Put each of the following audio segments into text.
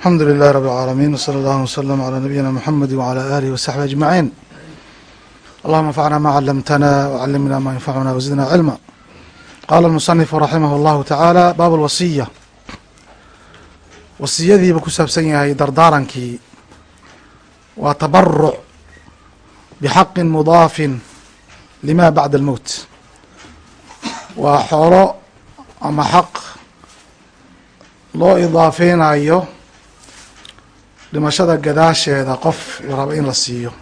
alxamdu lilahi rabb alcaalamiin wsala allahu wslama calaa nabiyina muxamedi wacalaa alihi wasaxbi ajmaciin allahuma anfacna ma calamtana wcalimna ma yanfacuna wasidna cilma qaala almusanifu raximah allahu tacaala baab alwasiya wasiyadiibuu ku saabsan yahay dardaarankii. Waa tabaruc bixaqin mudaafin lima bacda almowt waa xoolo ama xaq loo idaafeynayo dhimashada gadaasheeda qof raba in la siiyo.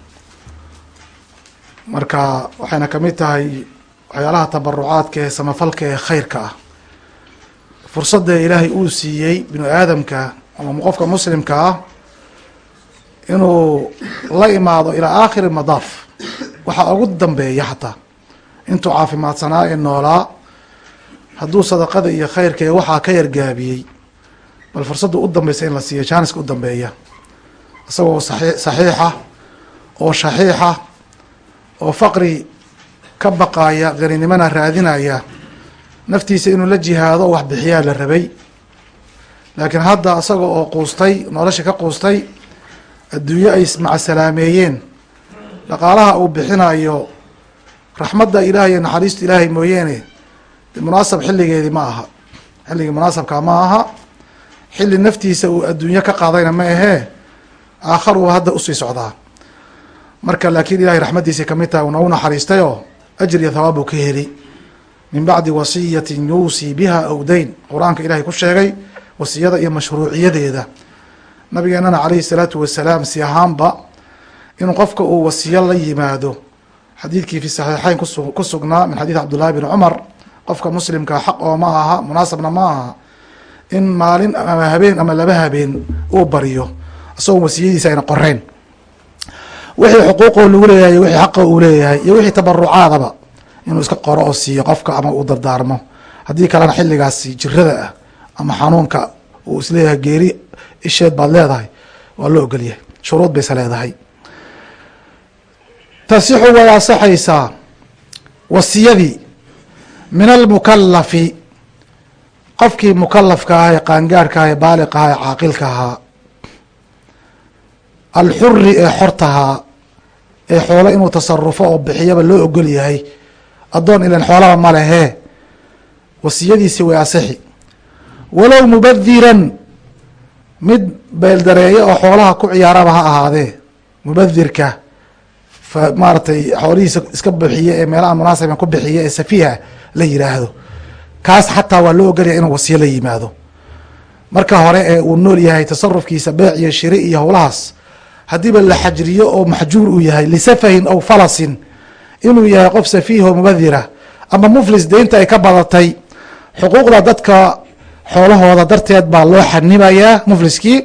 Marka waxayna ka mid tahay waxyaalaha tabarucaadka ee samafalka ee khayrka ah. Fursadda ilaahay uu siiyey binu aadamka ama qofka muslimka ah inuu la imaado ilaa aakhiri madaaf waxaa ugu dambeeya xataa intuu caafimaadsanaa ee noolaa hadduu sadaqada iyo khayrka ee waxaa ka yargaabiyey bal fursadda u dambeysa in la siiyo jaaniska u dambeeya isagoo saxiixa oo shaxiixa oo faqri ka baqaaya qaninimana raadinaya naftiisa inuu la jihaado wax bixiyaa la rabay. Laakiin hadda isaga oo quustay nolosha ka quustay adduunyo ay macasalaameeyeen dhaqaalaha uu bixinayo raxmadda ilaah iyo naxariista ilaahay mooyeene munaasab xilligeedii ma aha. Xilligii munaasabka ma aha. Xilli naftiisa uu adduunyo ka qaadayna ma ahee aakharu hadda u sii socdaa. Marka laakiin ilahay raxmaddiisay ka mid tahay una u naxariistay oo ajir iyo thawaab ka heli. Min bacdi wasiyatin yuusii biha aw dayn. Qur'aanka ilahay ku sheegay wasiyada iyo mashruuciyadeeda. Nabigeenana calayhi salaatu wasalaam si ahaanba inuu qofka uu wasiyo la yimaado. Xadiidkii fi saxiixeyn ku sugnaa min xadiid cabdullahi bn cumar qofka muslimka xaq oo ma aha munaasabna ma aha in maalin ama habeen ama laba habeen uu baryo isagoo wasiyadiisa ayna qoreyn wixii xuquuqoo lagu leeyahay wixii xaqa uu leeyahay iyo wixii tabarucaadaba inuu iska qoro oo siiyo qofka ama uu dardaarmo. Haddii kalena xilligaasi jirada ah ama xanuunka uu is leeyahay geeri isheed baad leedahay waa loo ogolyahay. Shuruud bayse leedahay. Tasixu way asaxaysaa wasiyadii min almukalafi qofkii mukalafka ahaa ee qaangaarhka aha ee baaliq ahaa ee caaqilka ahaa alxuri ee xortahaa ee xoolo inuu tasarufo oo bixiyaba loo ogol yahay. Addoon ilan xoolaba ma lehee wasiyadiisi way asixi walow mubadiran mid beeldareeyo oo xoolaha ku ciyaaraba ha ahaadee mubadirka fa xoolihiisa iska bixiye ee meelaha munaasiban ku bixiye ee safiiha la yiraahdo. Kaas xataa waa loo ogolyahay inuu wasiyo la yimaado. Marka hore ee uu nool yahay tasarufkiisa beec iyo shiri iyo howlahaas haddiiba la xajriyo oo maxjuur uu yahay lisafahin aw falasin. Inuu yahay qof safiih oo mubadira ama muflis deynta ay ka badatay xuquuqda dadka xoolahooda darteed baa loo xanibayaa mufliskii.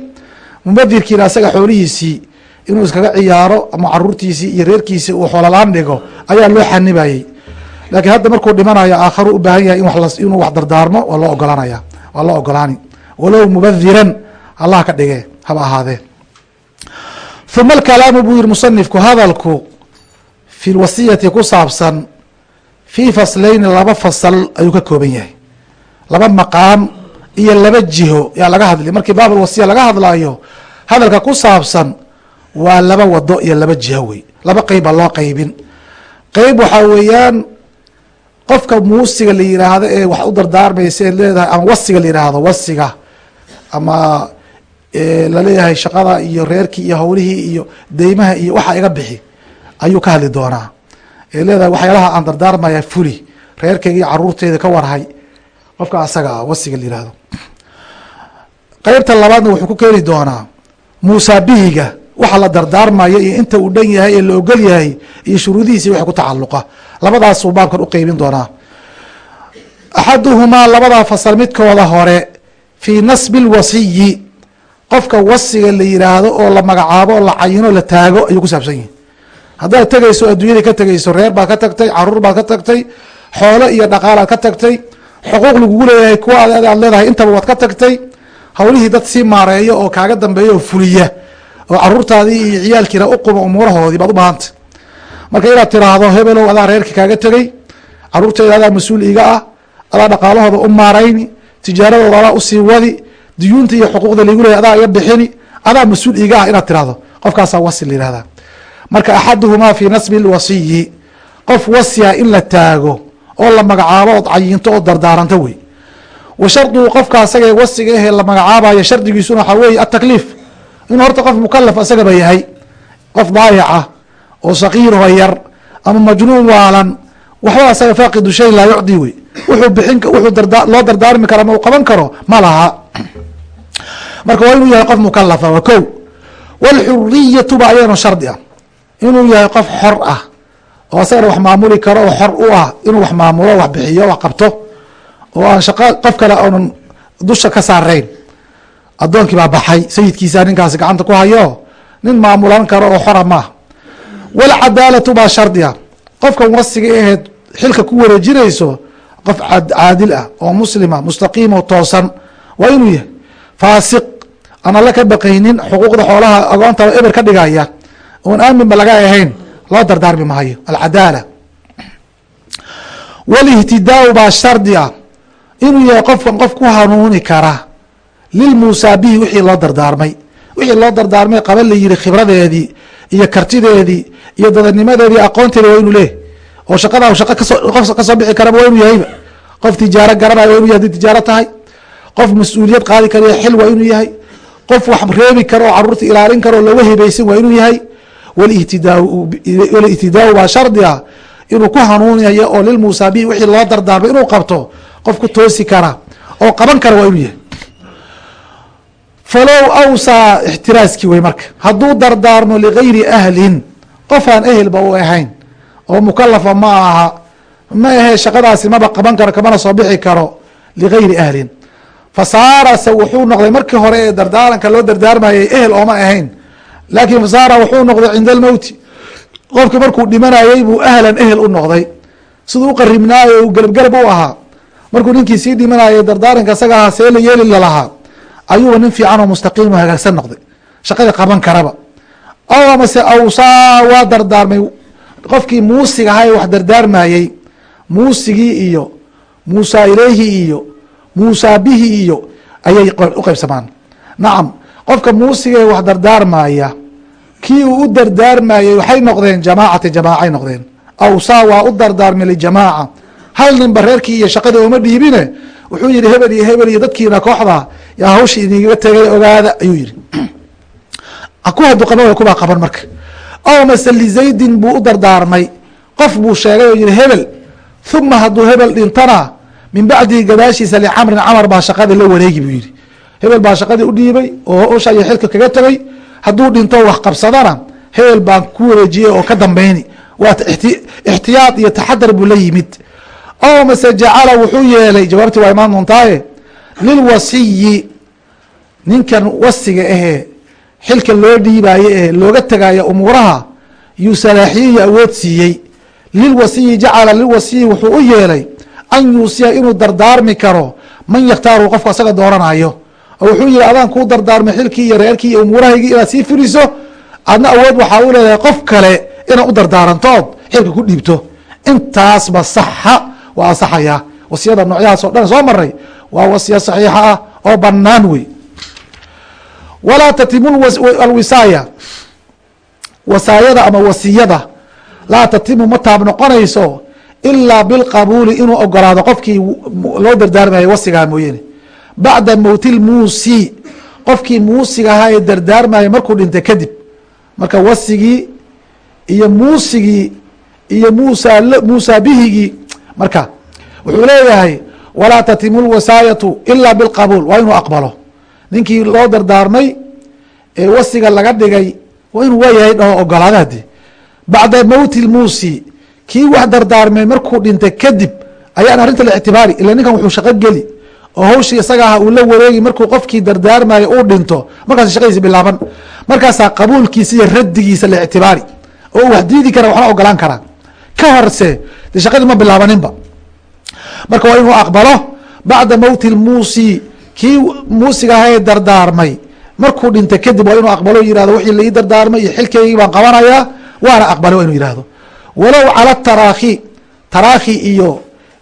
Mubadirkiina asaga xoolihiisii inuu iskaga ciyaaro ama caruurtiisii iyo reerkiisii uu xoololaan dhigo ayaa loo xanibayey laakiin hadda markuu dhimanayo aakharu u baahan yahay inuu wax dardaarmo waa loo ogolanaya waa loo ogolaani. Walow mubadiran allah ka dhige haba ahaadee uma alkalaamu buu yihi musanifku hadalku fi lwasiyati ku saabsan fii faslayni laba fasal ayuu ka kooban yahay laba maqaam iyo laba jiho yaa laga hadli markii baab alwasiya laga hadlayo hadalka ku saabsan waa laba wado iyo laba jiho wey laba qeyb loo qeybin qeyb waxaa weeyaan qofka muusiga la yiraahdo ee wax u dardaarmaysa eed leedahay ama wasiga la yiraahdo wasiga ama la leeyahay shaqada iyo reerkii iyo howlihii iyo deymaha iyo waxa iga bixi ayuu ka hadli doonaa. Ee leedahay waxyaalaha aan dardaarmaya fuli reerkeyga iyo caruurteyda ka warhay qofka asaga ah wasiga la yihahdo qeybta labaadna wuxuu ku keeni doonaa muusaabihiga waxa la dardaarmayo iyo inta uu dhan yahay ee la ogol yahay iyo shuruudihiisi waxa ku tacaluqa labadaasuu baabkan u qeybin doonaa. Axaduhumaa labadaa fasal midkooda hore fii nasbi lwasiyi qofka wasiga la yiraahdo oo la magacaabo oo la cayino la taago ayuu ku saabsan yihi haddaad tegayso adduunyada ka tegayso reer baad ka tagtay carruur baad ka tagtay xoolo iyo dhaqaalaad ka tagtay xuquuq lagugu leeyahay kuwa aad leedahay intaba waad ka tagtay hawlihii dad sii maareeyo oo kaaga dambeeya oo fuliya oo caruurtaadii iyo ciyaalkiina uquma umuurahoodii baad u baahantay. Marka inaad tiraahdo hebelow adaa reerkii kaaga tegey caruurteyda adaa mas'uul iga ah adaa dhaqaalahooda u maarayni tijaaradooda adaa u sii wadi duyuunta iyo xuquuqda laigu leeyahy adaa iga bixini adaa mas'uul iga ah inaad tirahdo qofkaasaa wasi la yihahdaa marka axaduhumaa fi nasbi lwasiyi qof wasiya in la taago oo la magacaabo ood cayinto oo dardaaranto wey. Wa sharduhu qofka asaga wasiga ahee la magacaabayo shardigiisuna waxaa weeye atakliif inuu horta qof mukalaf asagaba yahay qof daayaca oo sakiirho yar ama majnuun waalan waxba asaga faaqidu shay laa yucdi wey wuxuu bixin wuxuu darda loo dardaarmi karo ama uu qaban karo? Ma laha. Marka waa inuu yahay qof mukalafa waa ko wاlxuriyatu ba ayadana shardi ah. Inuu yahay qof xor ah oo asagana wax maamuli karo oo xor u ah inuu wax maamulo wax bixiyo wax qabto oo aan shaqo qof kale oonan dusha ka saarayn. Addoonkii baa baxay. Sayidkiisa ninkaasi gacanta ku hayo? Nin maamulan karo oo xora maaha wاlcadaalatu baa shardi ah. Qofkan wasiga aheed xilka ku wareejinayso qof caadil ah oo muslima mustaqiim oo toosan waa inuu yahay faasiq. Aan alle ka baqaynin xuquuqda xoolaha agoonta eber ka dhigaya oon aaminba laga ahayn. Loo dardaarmi maayo alcadaala. Walihtidaau baa shardi ah. Inuu yahay qofkan qof ku hanuuni kara. Lilmusaabihi wixii loo dardaarmay. Wixii loo dardaarmay qaban la yihi khibradeedii iyo kartideedii iyo dadanimadeedii aqoonteeda waa inuu leeyahy oo shaqada shaqa qof ka soo bixi karaba waa inuu yahayba qof tijaaro garanaya waa inu yahay haddii tijaaro tahay. Qof mas'uuliyad qaadi karayo xil waa inuu yahay. Qof wax reebi karo oo carruurta ilaalin karo oo laga hebaysan waa inuu yahay. Walihtidaau baa shardi ah. Inuu ku hanuunayo oo lilmusaabihi wixii loo dardaarmay inuu qabto qof ku toosi kara oo qaban kara waa inuu yahay. Falow awsaa ixtiraaskii wey marka. Hadduu dardaarmo ligayri ahlin qof aan ehelba u ahayn oo mukalafa ma aha ma ahe shaqadaasi maba qaban karo kamana soo bixi karo ligayri ahlin. Fasaarase wuxuu noqday markii hore ee dardaaranka loo dardaarmayay ehel ooma ahayn. Laakiin fasaara wuxuu noqday cinda almowti qofkii markuu dhimanayey buu ahlan ehel u noqday. Siduu u gelabgelab u ahaa. Markuu ninkii sii dhimanayay dardaaranka isaga ahaa see la yeeli lalahaa ayuuba nin fiican oo mustaqiim oo hagaagsan noqday. Shaqadii qaban karaba. Aw amase awsaa waa dardaarmay qofkii muusiga ahaa ee wax dardaarmayey muusigii iyo muusaa ileyhi iyo muusaa bihi iyo ayay u qeybsamaan nacam qofka muusiga ee wax dardaarmaya kii uu u dardaarmayey waxay noqdeen jamaacati jamaacay noqdeen. Awsaa waa u dardaarmay lijamaaca. Hal ninba reerkii iyo shaqadii ooma dhiibine? Wuxuu yihi hebel iyo hebel iyo dadkiina kooxda yaa hawsha idingaga tegay ogaada ayuu yihi ku hadu qaban kubaa qaban marka aw mase lizaydin buu u dardaarmay. Qof buu sheegay oo yihi hebel uma hadduu hebel dhintana min bacdihi gadaashiisa licamrin camar baa shaqadii la wareegi buu yihi hebel baa shaqadii udhiibay oo hawsha iyo xilka kaga tegay hadduu dhinto wax qabsadana hebel baan ku wareejiyey oo ka dambeyni waa ixtiyaad iyo taxadar buu la yimid. Aw mase jacala wuxuu yeelay jawaabtii waa imaan doontaaye lilwasiyi ninkan wasiga ahee xilka loo dhiibayo ee looga tegayo umuuraha yuu salaaxiyihi awood siiyey. Lilwasiyi jacala lilwasiyi wuxuu u yeelay an yuusiya inuu dardaarmi karo man yakhtaaru qofka asaga dooranayo. Oo wuxuu yihi adaan kuu dardaarmay xilkii iyo reerkii iyo umuurahaygii inaad sii fuliso adna awood waxaa u leedahay qof kale inaad u dardaarantood xilka ku dhiibto. Intaasba saxa waa ansaxayaa wasiyada noocyahaas o dhan soo maray waa wasiya saxiixa ah oo banaan wey walaa tatimu alwisaaya. Wasaayada ama wasiyada laa tatimu ma taab noqonayso ilaa bilqabuuli inuu ogolaado qofkii loo dardaarmayo wasigaa mooyeene bacda mowti lmuusi qofkii muusiga ahaa ee dardaarmaya markuu dhintay kadib. Marka wasigii iyo muusigii iyo muusa muusaa bihigii marka wuxuu leeyahay walaa tatimu lwasaayatu ilaa bilqabuul waa inuu aqbalo ninkii loo dardaarmay ee wasiga laga dhigay waa inuu waayahay dhaho ogolaada hadi bacda mowti lmuusi kii wax dardaarmay markuu dhintay kadib ayaan arrinta la ictibaari ila ninkan wuxuu shaqo geli oo hawshii isaga uu la wareegi markuu qofkii dardaarmayo uu dhinto markaas shaqadiisi bilaaban. Markaasaa qabuulkiisa iyo raddigiisa la oo wax diidi kara waxna ogolaan karaa ka horse de shaqadii ma bilaabaninba. Marka waa inuu aqbalo bacda mowti lmuusi kii muusiga aha ee dardaarmay. Markuu dhintay kadib waa inuu aqbalo yihahdo wixii laii dardaarmay iyo xilkeygii baan qabanayaa waana aqbalay waa inuu yihahdo walow cala taraakhi taraakhi iyo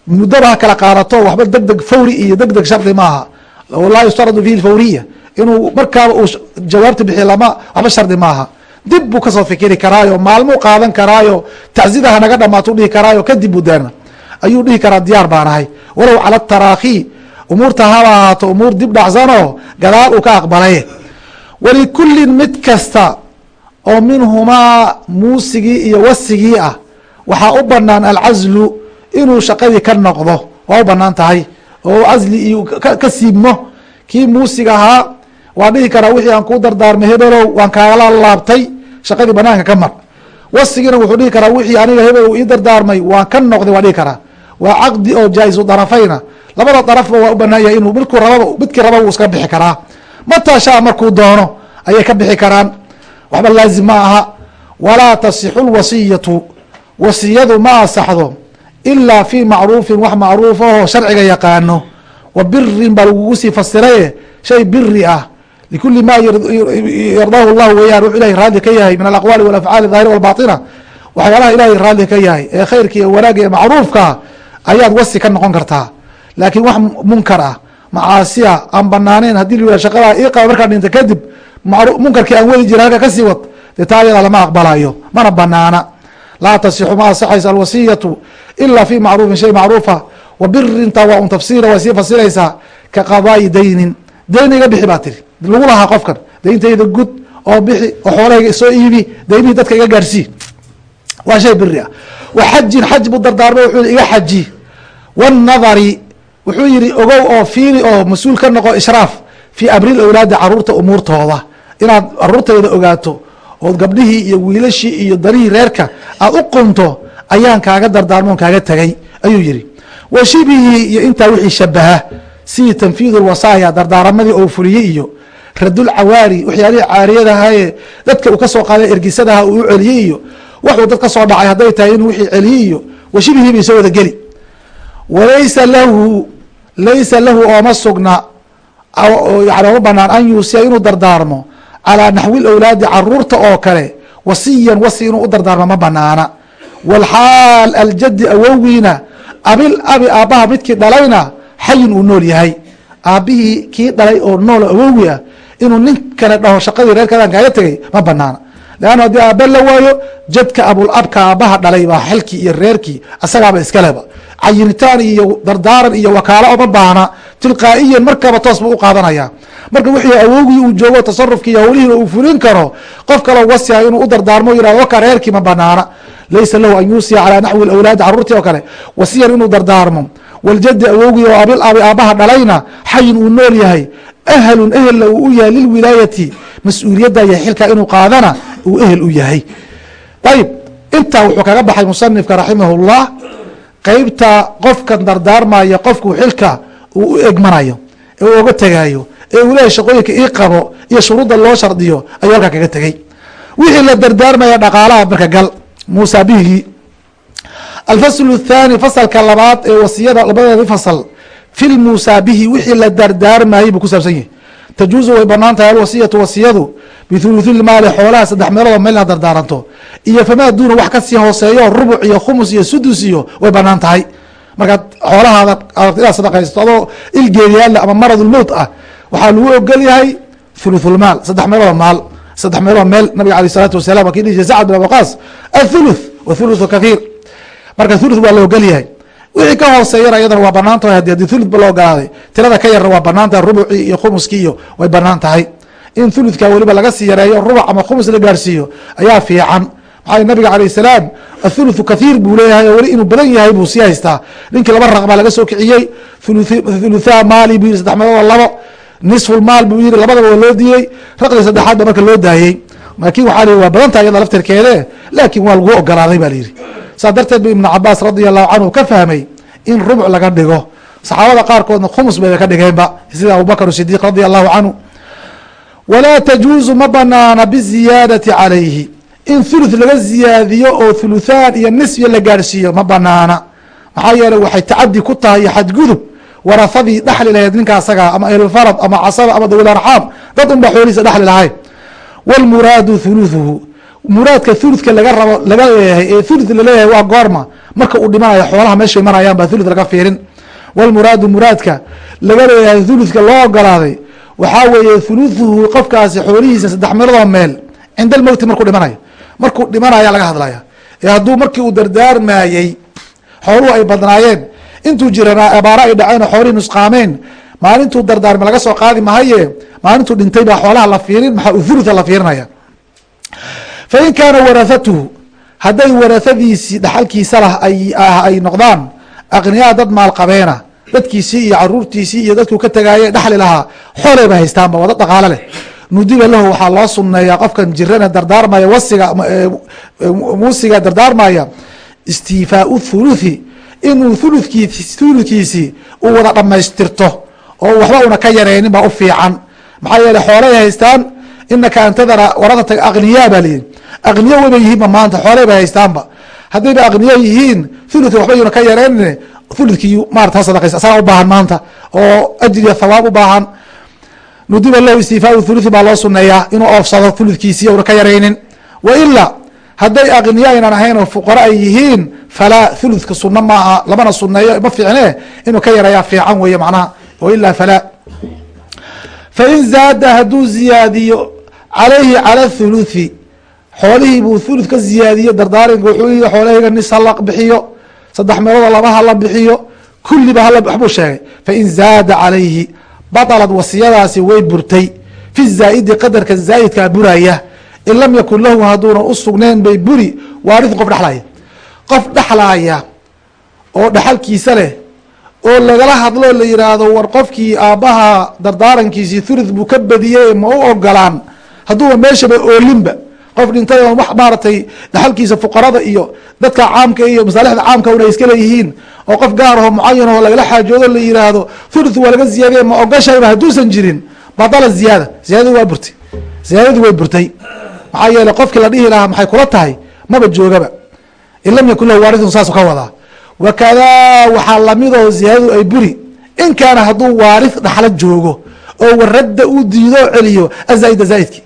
muddaba ha kala qaadato waxba deg deg fawri iyo deg shardi maaha. Laa yustaradu fihi fawriya inuu markaaba uu jawaabta bixiy lama waxba shardi maaha. Dib buu ka soo fikiri karaayo maalmuu qaadan karaayo tacsidaha naga dhamaatuu dhihi karaayo kadib buu deena ayuu dhihi karaa diyaar baan ahay. Walow cala taraakhi umuurta haba ahaato umuur dib dhacsanoo gadaal uu ka aqbalay. Walikullin mid kasta oo minhumaa muusigii iyo wasigii ah waxaa u banaan alcazlu inuu shaqadii ka noqdo waa u bannaan tahay. Oo casli iyo ka siibmo kii muusig ahaa waa dhihi karaa wixii aan kuu dardaarmay hebelow waan kaala laabtay shaqadii banaanka ka mar. Wasigiina wuxuu dhihi karaa wixii aniga hebelow ii dardaarmay waan ka noqday waa dhihi karaa waa caqdi oo jaa-isu darafayna. Labada darafba waa u banaan yahay inuu midkuu rababa midkii rababa uu iska bixi karaa. Mataa markuu doono ayay ka bixi karaan. Waxba laazim ma aha. Walaa tasixu lwasiyatu wasiyadu ma asaxdo ilaa fii macruufin wax macruuf ahoo sharciga yaqaano. Wa birin baa lagugu sii fasiraye shay biri ah. Likuli ma yardaahu llahu weyaan wuxuu ilahay raadli ka yahay min alaqwaali walafcaali daahira walbaطina waxyaalaha ilahay raadli ka yahay ee khayrka iyo wanaagga iyo macruufkaa ayaad wasi ka noqon kartaa. Laakiin wax munkar ah macaasiya aan banaaneyn haddii la yihah shaqadaa ii qaba markaa dhinta kadib munkarkii aan wadi jira halka ka sii wad dee taa lama aqbalayo mana banaana laa tasixu ma asaxaysa alwasiyatu ila fi macruufin shay macruufa wa birinta waa un tafsiira way sii fasiraysaa ka qadaa'i daynin. Dayn iga bixi baa tiri. Lagu lahaa qofkan dayntayda gud oo bixi oo xoolahayga soo iibi daymihii dadka iga gaarsii waa shay biri ah wa xajin xaj buu dardaarmay wuxuu iga xaji wanadari wuxuu yihi ogow oo fiiri oo mas'uul ka noqo ishraaf fii abril awlaadi carruurta umuurtooda. Inaad caruurtayda ogaato ood gabdhihii iyo wiilashii iyo darihii reerka aad u qunto ayaan kaaga dardaarmoon kaaga tegay ayuu yihi wa shibihii iyo intaa wixii shabaha sidii tanfiid lwasaaya dardaaramadii oo fuliyey iyo radulcawaari waxyaalihii caariyadahaye dadka uu ka soo qaaday ergisadaha uu u celiyey iyo waxuu dad ka soo dhacay hadday tahay inuu wixii celiyey iyo wa shibihii bay soo wada geli. Walaysa lahu laysa lahu ooma sugna yani ooma banaan an yuusiya inuu dardaarmo calaa naxwi lawlaadi carruurta oo kale wasiyan wasi inuu u dardaarmo ma banaana walxaal aljadi awowiina abil abi aabbaha midkii dhalayna xayin uu nool yahay. Aabbihii kii dhalay oo nool awowi ah inuu nin kale dhaho shaqadii reerkaadaan kaaga tegay ma banaana leanna haddii aabba la waayo jadka abulabka aabbaha dhalay baa xelkii iyo reerkii asagaaba iskaleba cayinitaan iyo dardaaran iyo wakaalo oma baahna tilqaa'iyan markaba toos buu u qaadanaya marka wixii awowgii uu joogo tasarufkii howlihiina uu fulin karo qof kaloo wasiha inuu u dardaarmo yihahdo waka reerkii ma banaana. Laysa lahu an yuusiya calaa naxwi awlaadi caruurtii oo kale wasiyan inuu dardaarmo. Waljadi awowgii oo abil abi aabbaha dhalayna xayin uu nool yahay ahlun ehelna uu u yahay lilwilaayati mas'uuliyadda iyo xilka inuu qaadana uu ehel u yahay. Ayib intaa wuxuu kaga baxay musanifka raximah llah qeybta qofkan dardaarmaya qofku xilka uu u egmanayo ee uu oga tegaayo ee uu leeyahy shaqooyinka ii qabo iyo shuruudda loo shardiyo ayuu halkaa kaga tegey wixii la dardaarmaya dhaqaalaha marka gal muusa bihigii alfasl الthani fasalka labaad ee wasiyada labadeedi fasal fi lmuusaa bihi wixii la dardaarmayey buu ku saabsan yahay tajuuzu way bannaan tahay alwasiyatu wasiyadu bithuluthi lmaali xoolaha saddex meeloodoo meel inaad dardaaranto iyo famaa duuna wax ka sii hooseeyo rubuc iyo khumus iyo sudus iyo way bannaan tahay markaad xoolahaada aad inaad sadaqaysato adoo ilgeeriyaale ama maradulmowt ah waxaa lagu ogol yahay thuluthulmaal saddex meeloodoo maal saddex meelood meel. Nabiga aleyh isalaatu wasalam waa kii dhihi jire sacad bin abaqaas athuluth wa thuluthu kathiir marka thuluth waa la ogol yahay wixii ka hooseeyana iyadana waa bannaan tahay. Hadii thuluth ba la ogolaaday tirada ka yarna waa banaan rubucii iyo khumuskii iyo way bannaan tahay. In thuluthka weliba laga sii yareeyo rubuc ama khumus la gaarsiiyo ayaa fiican. Maxaa nabiga alayh salaam athuluthu kathiir buu leeyahay oo weli inuu badan yahay buu sii haystaa. Ninkii laba raqbaa laga soo kiciyey thuluthaa maali buu yihi saddex meelood labo nisfulmaal buu yihi labadaba waa loo diiyey raqdi saddexaad marka loo daayey. Laakin waxaa la waa badan tahay iyada laftirkeede laakin waa lagu ogolaaday ba la yihi saas darteed bu ibnu cabaas radi allahu canhu ka fahmay in rubuc laga dhigo. Saxaabada qaarkoodna khumus bayba ka dhigeenba sida abubakr sidiq radi allahu canhu. Walaa tajuuzu ma banaana biziyaadati calayhi. In thuluth laga ziyaadiyo oo thuluthaan iyo nisfiya la gaarhsiiyo ma banaana. Maxaa yeeley waxay tacadi ku tahay iyo xadgudub warahadii dhaxli lahayd ninka asaga ama ehlulfarad ama casaba ama dawil arxaam dad un ba xoolihiisa dhexli lahayd. Wاlmuraadu thuluthuhu muraadka thuluthka laga rabo laga leeyahay ee thuluth la leeyahay waa goorma. Marka uu dhimanayo xoolaha meeshay marayaan baa thuluth laga fiirin. Walmuraadu muraadka laga leeyahay thuluthka loo ogolaaday waxaa weeye thuluthuhu qofkaasi xoolihiisa saddex meeloodoo meel cinda almowti markuu dhimanayo markuu dhimanaya laga hadlaya. Ee hadduu markii uu dardaarmayey xooluhu ay badnaayeen intuu jiranaa abaaro ay dhaceen oo xoolihii nusqaameen maalintuu dardaarmay laga soo qaadi mahaye maalintuu dhintay baa xoolaha la fiirin maxaa thulutha la fiirinaya fain kaana warathatuhu hadday warahadiisii dhaxalkiisa lah ay noqdaan aqniyaa dad maalqabeena dadkiisii iyo caruurtiisii iyo dadkuu ka tegaaye dhaxli lahaa xooleyba haystaanba waa dad dhaqaalo leh. Nudiba lahu waxaa loo suneeyaa qofkan jirana dardaarmaya wasiga muusiga dardaarmaya istiifaau thuluthi inuu thuluthkii thulutkiisii uu wada dhamaystirto oo waxba una ka yareynin baa u fiican. Maxaa yeele xoolay haystaan inaka antadara waratata aqniyaa baa liyihi aqniya wayba yihiinba maanta xoolay bay haystaanba haddayba aqniya yihiin thuluthka waxba yuna ka yareynin thuluthkii maarata sadaqaysa asaga u maanta oo ajriya thawaab u baahan nudiba lahu istifaau thuluthi baa loo suneeyaa inuu oofsado thuludkiisii una ka yaraynin wa ila hadday aqniya aynan ahayn oo fuqara ay yihiin falaa thuluthka suno maaha lamana suneeyo ma fiicne inuu ka yarayaa fiican weeye macnaha wa ilaa falaa fain zaada hadduu ziyaadiyo calayhi cala thuluthi xoolihii buu thuluth ka ziyaadiyo dardaarinka wuxuu xoolahayga nis hala bixiyo saddex meeloodoo laba hala bixiyo kulliba hala waxbuu sheegay fain zaada calayhi baطlad wasiyadaasi way burtay fi zaa'idi qadarka zaa'idkaa buraya in lam yakun lahu hadduuna u sugnayn bay buri waarithu qof dhexlaya qof dhexlaaya oo dhexalkiisa leh oo lagala hadlo la yidhaahdo war qofkii aabbaha dardaarankiisii thuluth buu ka badiyey ma u ogolaan hadduuba meeshaba oolinba. Qof dhintay oo wax maaratay dhexalkiisa fuqarada iyo dadka caamka iyo masaalixda caamka una iska leeyihiin. Oo qof gaar aho mucayan oo lagala xaajoodo la yiraahdo thuluth waa laga ziyaadiye ma ogashayba hadduusan jirin. Badala ziyaada. Ziyadadi waa burtay. Ziyaadadii way burtay. Maxaa yeele qofkii la dhihi lahaa maxay kula tahay? Maba joogaba. In lam yakun lahu waarithun saasu ka wadaa wakadaa waxaa lamidoo ziyaadadu ay buri in kaana hadduu waarith dhaxlo joogo oo waradda uu diido o celiyo azaaida zaaidki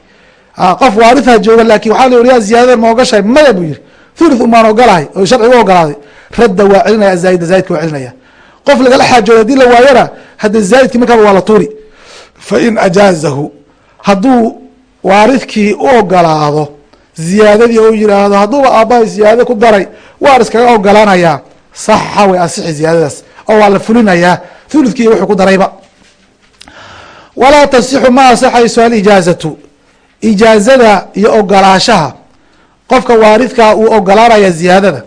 qof waaritha jooga laakin waxaa la ya ziyaadadan ma ogashahay maya buu yihi thuluth umaan ogolahay oo sharciga ogolaaday radda waa celinaya zaaida zaaidka waa celinaya qof lagala xaajooda haddii la waayana hadda zaaidki markaaba waa la tuuri fain ajaazahu hadduu waarithkii u ogolaado ziyaadadii u yiraahdo hadduuba aabbahay ziyaadada ku daray waan iskaga ogolaanayaa saxa way asixi ziyaadadaas oo waa la fulinayaa thuluthkii wuxuu ku darayba. Walaa tasixu ma asixayso alijaazatu. Ijaazada iyo ogolaashaha qofka waaridkaa uu ogolaanaya ziyaadada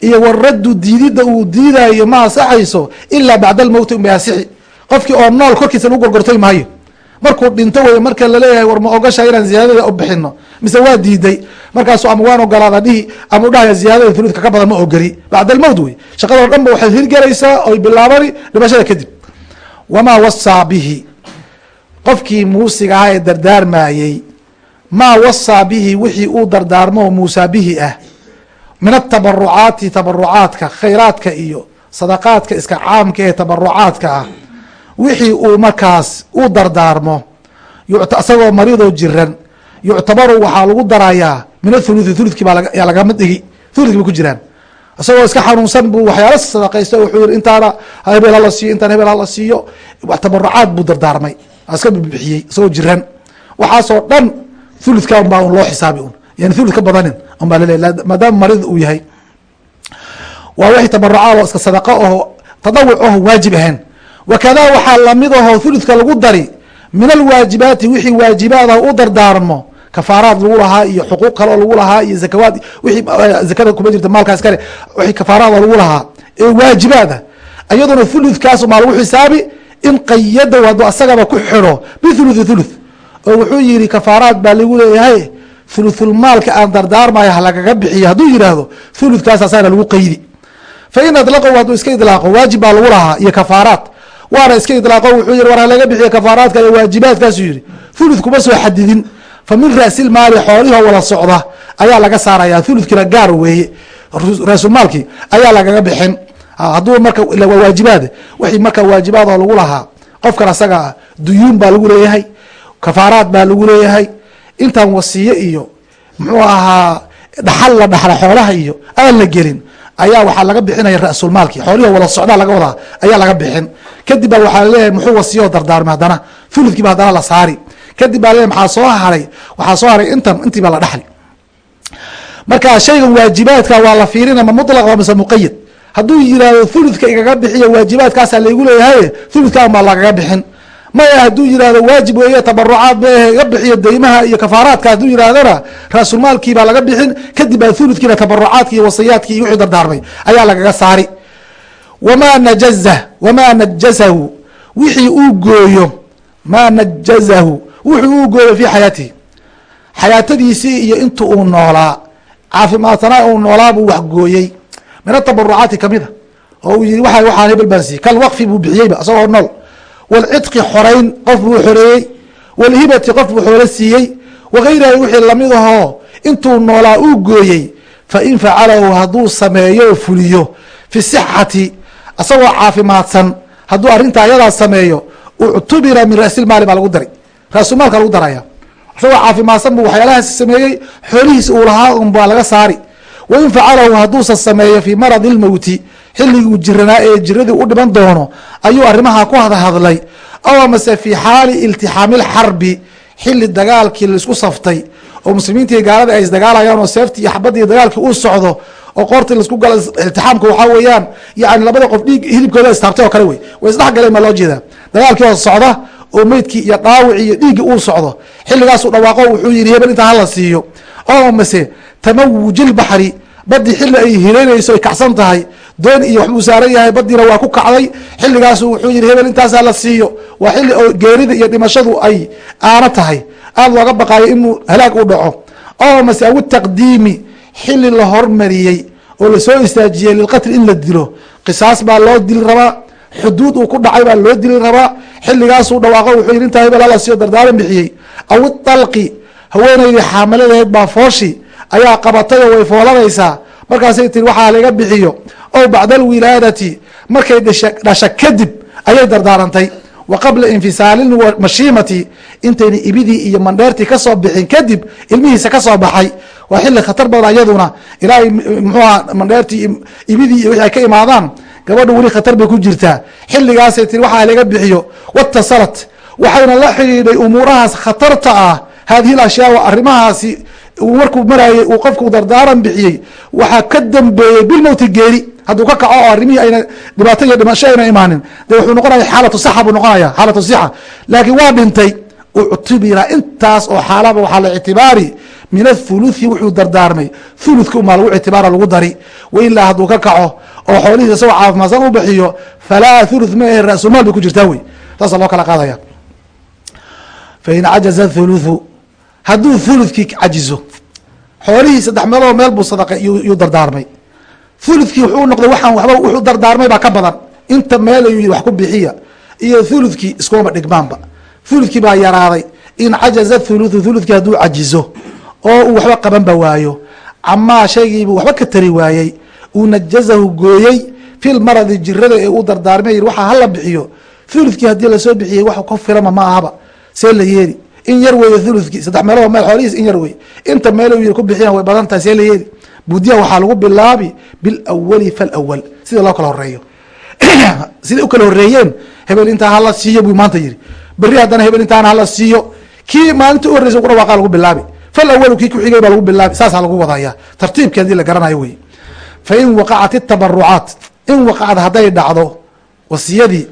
iyo waraddu diididda uu diidayo ma asaxayso ilaa bacda almowti unbay asixi qofkii oo nool korkiisa lagu gorgortay maayo. Markuu dhinto wey marka la leeyahay war ma ogasha inaan ziyaadada bixino mise waa diiday. Markaasu ama waan ogolaada dhihi ama u dhahaya ziyaadada thuluthka ka badan ma ogoli. Bacda almowt wey. Shaqado dhan ba waxay hirgelaysaa oy bilaabani dhimashada kadib. Wamaa wasaa bihi. Qofkii muusiga ahaa ee dardaarmayey maa wasaa bihi wixii uu dardaarmo muusaa bihi ah. Min atabarucaati tabarucaadka khayraadka iyo sadaqaadka iska caamka ee tabarucaadka ah. Wixii uu markaas u dardaarmo isagoo maridoo jiran yuctabaru waxaa lagu darayaa min athuluthi thuluthkii baayaa lagama dhigi thuluthki bay ku jiraan. Isagoo iska xanuunsan buu waxyaala sadaqaysta wuxuu yihi intaana hebel hala siiyo intaan hebel hala siiyo. Tabarucaad buu dardaarmay iska bixiyey isagoo jiran waxaasoo dhan thuluthka un baa un loo xisaabi un yani thuluth ka badanin un baa laleeya maadaama marid uu yahay. Waa wixii tabarucaad oo iska sadaqo oho tadawuc oho waajib ahayn. Wakadaa waxaa la mid ahoo thuluthka lagu dari min alwaajibaati wixii waajibaada u dardaarmo kafaaraad lagu lahaa iyo xuquuq kale oo lagu lahaa iyo zakawaad wixii zakada kuma jirta maalkaas kale wixii kafaaraada lagu lahaa ee waajibaada iyaduna thuluthkaas maa lagu xisaabi in qayadahu hadduu asagaba ku xidho bithuluthi thuluth oo wuxuu yihi kafaaraad baa lagu leeyahay thuluthulmaalka aan dardaarmayo halagaga bixiyo hadduu yidhaahdo thuluthkaas asaana lagu qaydi. Fain adlaqow hadduu iska idlaaqo waajib baa lagu lahaa iyo kafaaraad waana iska idlaaqo wuxuu yihi war halaga bixiyo kafaaraadka iyo waajibaadkaasuu yihi thuluth kuma soo xadidin fa min raasilmaali xoolihoo wala socda ayaa laga saaraya thuluthkiina gaar weeye raasulmaalkii ayaa lagaga bixin. Hadduu marka waa waajibaad wixii marka waajibaad oo lagu lahaa qofkan asaga duyuun baa lagu leeyahay kafaaraad baa lagu leeyahay. Intaan wasiye iyo muxuu ahaa dhaxal la dhaxla xoolaha iyo aan la gelin ayaa waxaa laga bixinaya ra-sulmaalki xoolihi wada socdaa laga wadaa ayaa laga bixin. Kadib baa waxaa leeyahay muxuu wasiyo dardaarmay haddana thuludkiiba haddana la saari kadib baa maxaa soo haray? Waxaa soo haray intan intii baa la dhaxli. Marka shaygan waajibaadka waa la fiirina ma mutlaq waa mise muqayad hadduu yihahdo thuludka igaga bixiyo waajibaadkaasaa laygu leeyahay thuludkaan baa lagaga bixin. Maya hadduu yihahdo waajib weeye tabarucaad behe iga bixiyo deymaha iyo kafaaraadka hadduu yihahdona raasulmaalkii baa laga bixin kadib baa thuludkiina tabarucaadki iyo wasayaadki iyo wixii dardaarmay. Ayaa lagaga saari. Wamaa najaza wamaa najazahu wixii uu gooyo maa najazahu wuxuu uu gooyo fii xayaatihi xayaatadiisii iyo intu uu noolaa caafimaadsanaa uu noolaa buu wax gooyey. Min atabarucaati kamida oo uu yihi waa waxaan hebel baan siiyey kal waqfi buu bixiyeyba isagoo nool. Wاlcidqi xorayn qof buu xoreeyey. Wاlhibati qof buu xoolo siiyey. Wagayraha wixii la mid ahoo intuu noolaa uu gooyey fain facalahu hadduu sameeyo oo fuliyo. Fi sixati isagoo caafimaadsan hadduu arrintaa ayadaa sameeyo uctubira min ra'silmaali baa lagu daray ra'sulmaalka lagu daraya isagoo caafimaadsan buu waxyaalahaas sameeyey xoolihiis uu lahaa un baa laga saari. Wain facalahu hadduusa sameeyo fii maradi اlmowti xilliguu jiranaa ee jiradii u dhiman doono ayuu arrimaha ku hadhadlay aw amase fii xaali iltixaami lxarbi xili dagaalkii la isku saftay oo muslimiintii gaalada ay isdagaalayaan oo seeftii iyo xabadii dagaalkii uu socdo oo qoortii la isku gala iltixaamka waxaa weeyaan yani labada qof dhiig hilibkooda istaabtay oo kale wey. Way isdhex galeen baa loo jeedaa? Dagaalkii oo socda oo meydkii iyo dhaawicii iyo dhiiggii uu socdo xilligaasuu dhawaaqo wuxuu yihi hebel intaa hala siiyo. Oo amase tamawujilbaxri badii xili ay hireynayso ay kacsan tahay doon iyo waxbuu saaran yahay badiina waa ku kacday. Xilligaasu wuxuu yihi hebel intaasaa la siiyo. Waa xilli oo geerida iyo dhimashadu ay aano tahay. Aada looga baqaayo inuu halaag u dhaco. Oo mase aw taqdiimi xili la hormariyey oo la soo istaajiyey lilqatli in la dilo. Qisaas baa loo dili rabaa xuduud uu ku dhacay baa loo dili rabaa. Xilligaasuu dhawaaqo wuxuu yihi intaa hebel hala siiyo dardaaran bixiyey. Aw idalqi haweenaydii xaamaladeed baa fooshi ayaa qabatay oo way foolanaysaa. Markaasay tiri waxaa laga bixiyo. Ow bacda alwilaadati markay dhasha kadib ayay dardaarantay. Wa qabla infisaali mashiimati intayna ibidii iyo mandheertii ka soo bixin kadib ilmihiisa ka soo baxay. Waa xili khatar badan ayaduna ilaa mxuaha mandheertii ibidii iyo wixi ay ka imaadaan gabadha weli khatar bay ku jirtaa. Xilligaasay tiri waxaa laga bixiyo. Watasalat waxayna la xidhiidhay umuurahaas khatarta ah hadihi ashyaa arrimahaasi. Markuu marayey uu qofku dardaaran bixiyey waxaa ka dambeeyey bilmowti geeri. Hadduu ka kaco oo arrimihii ayna dhibaato iyo dhimasho ayna imaanin. De wuxuu noqonaya xaalatu saxa buu noqonaya xaalatu sixa laakiin waa dhintay uctubira intaas oo xaalaba waxaa la ictibaari min athuluthi wuxuu dardaarmay. Thuluthka umaa lagu ictibaara lagu dari. Wailaa hadduu ka kaco oo xoolihiisa isagoo caafimaadsan u bixiyo falaa thuluth ma ahe ra-sulmaal bay ku jirtaa wey. Saasa loo kala qaadaya. Fain cajaza thuluthu hadduu thuluthkii cajizo xoolihii saddex meelood meel buu sadaqay yuu dardaarmay. Thuluthkii wuxuu noqday waxaan waxba wuxuu dardaarmay baa ka badan. Inta meel ayuu yihi wax ku bixiya iyo thuluthkii iskumaba dhigmaanba. Thuluthkii baa yaraaday. In cajaza thuluthu thuluthkii hadduu cajizo oo uu waxba qabanba waayo. Camaa shaygiibuu waxba ka tari waayey. Uu najazahu gooyey fil maradi jirada ee uu dardaarmay waxaa hala bixiyo. Thuluthkii haddii la soo bixiyey wax ku filama ma ahaba. See la yeeli. In yar weeye thuluthkii. Saddex meelood meel xoolihiis in yar weye inta meel yiri ku bixiyan way badan tahay. See la yeeli. Budiya waxaa lagu bilaabi bilawali falawal sida loo kala horeeyo siday u kala horeeyeen hebel intaa hala siiyo buu maanta yiri beri haddana hebel intaana hala siiyo. Kii maalinta u horreysa ugu dhawaaqa lagu bilaabi falawalu kii kuxigay baa lagu bilaabi saasaa lagu wadaya tartiibkii haddii la garanayo wey. Fain waqacat itabarucaat in waqacad hadday dhacdo wasiyadii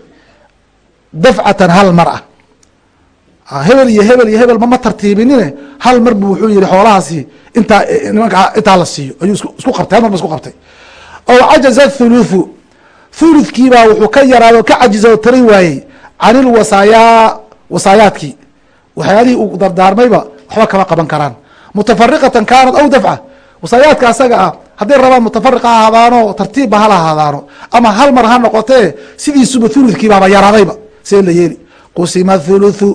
dafcatan hal mar ah. Hebel iyo hebel iyo hebel mama tartiibinine hal mar bu wuxuu yihi xoolahaasi intaa nimanka intaa la siiyo. Ayuu isku qabtay hal mar isku qabtay. Ow cajaza thuluthu thuluthkiibaa wuxuu ka yaraado ka cajiza oo tari waayey can ilwasaayaa wasaayaadkii. Waxyaalihii uu dardaarmayba waxba kama qaban karaan. Mutafariqatan kaanat aw dafca wasaayaadka asaga ah hadday rabaan mutafariq ha ahaadaano tartiibba hala ahaadaano ama hal mar ha noqotee sidiisuba thuluthkiibaaba yaraadayba see la yeeli. Qusima thuluthu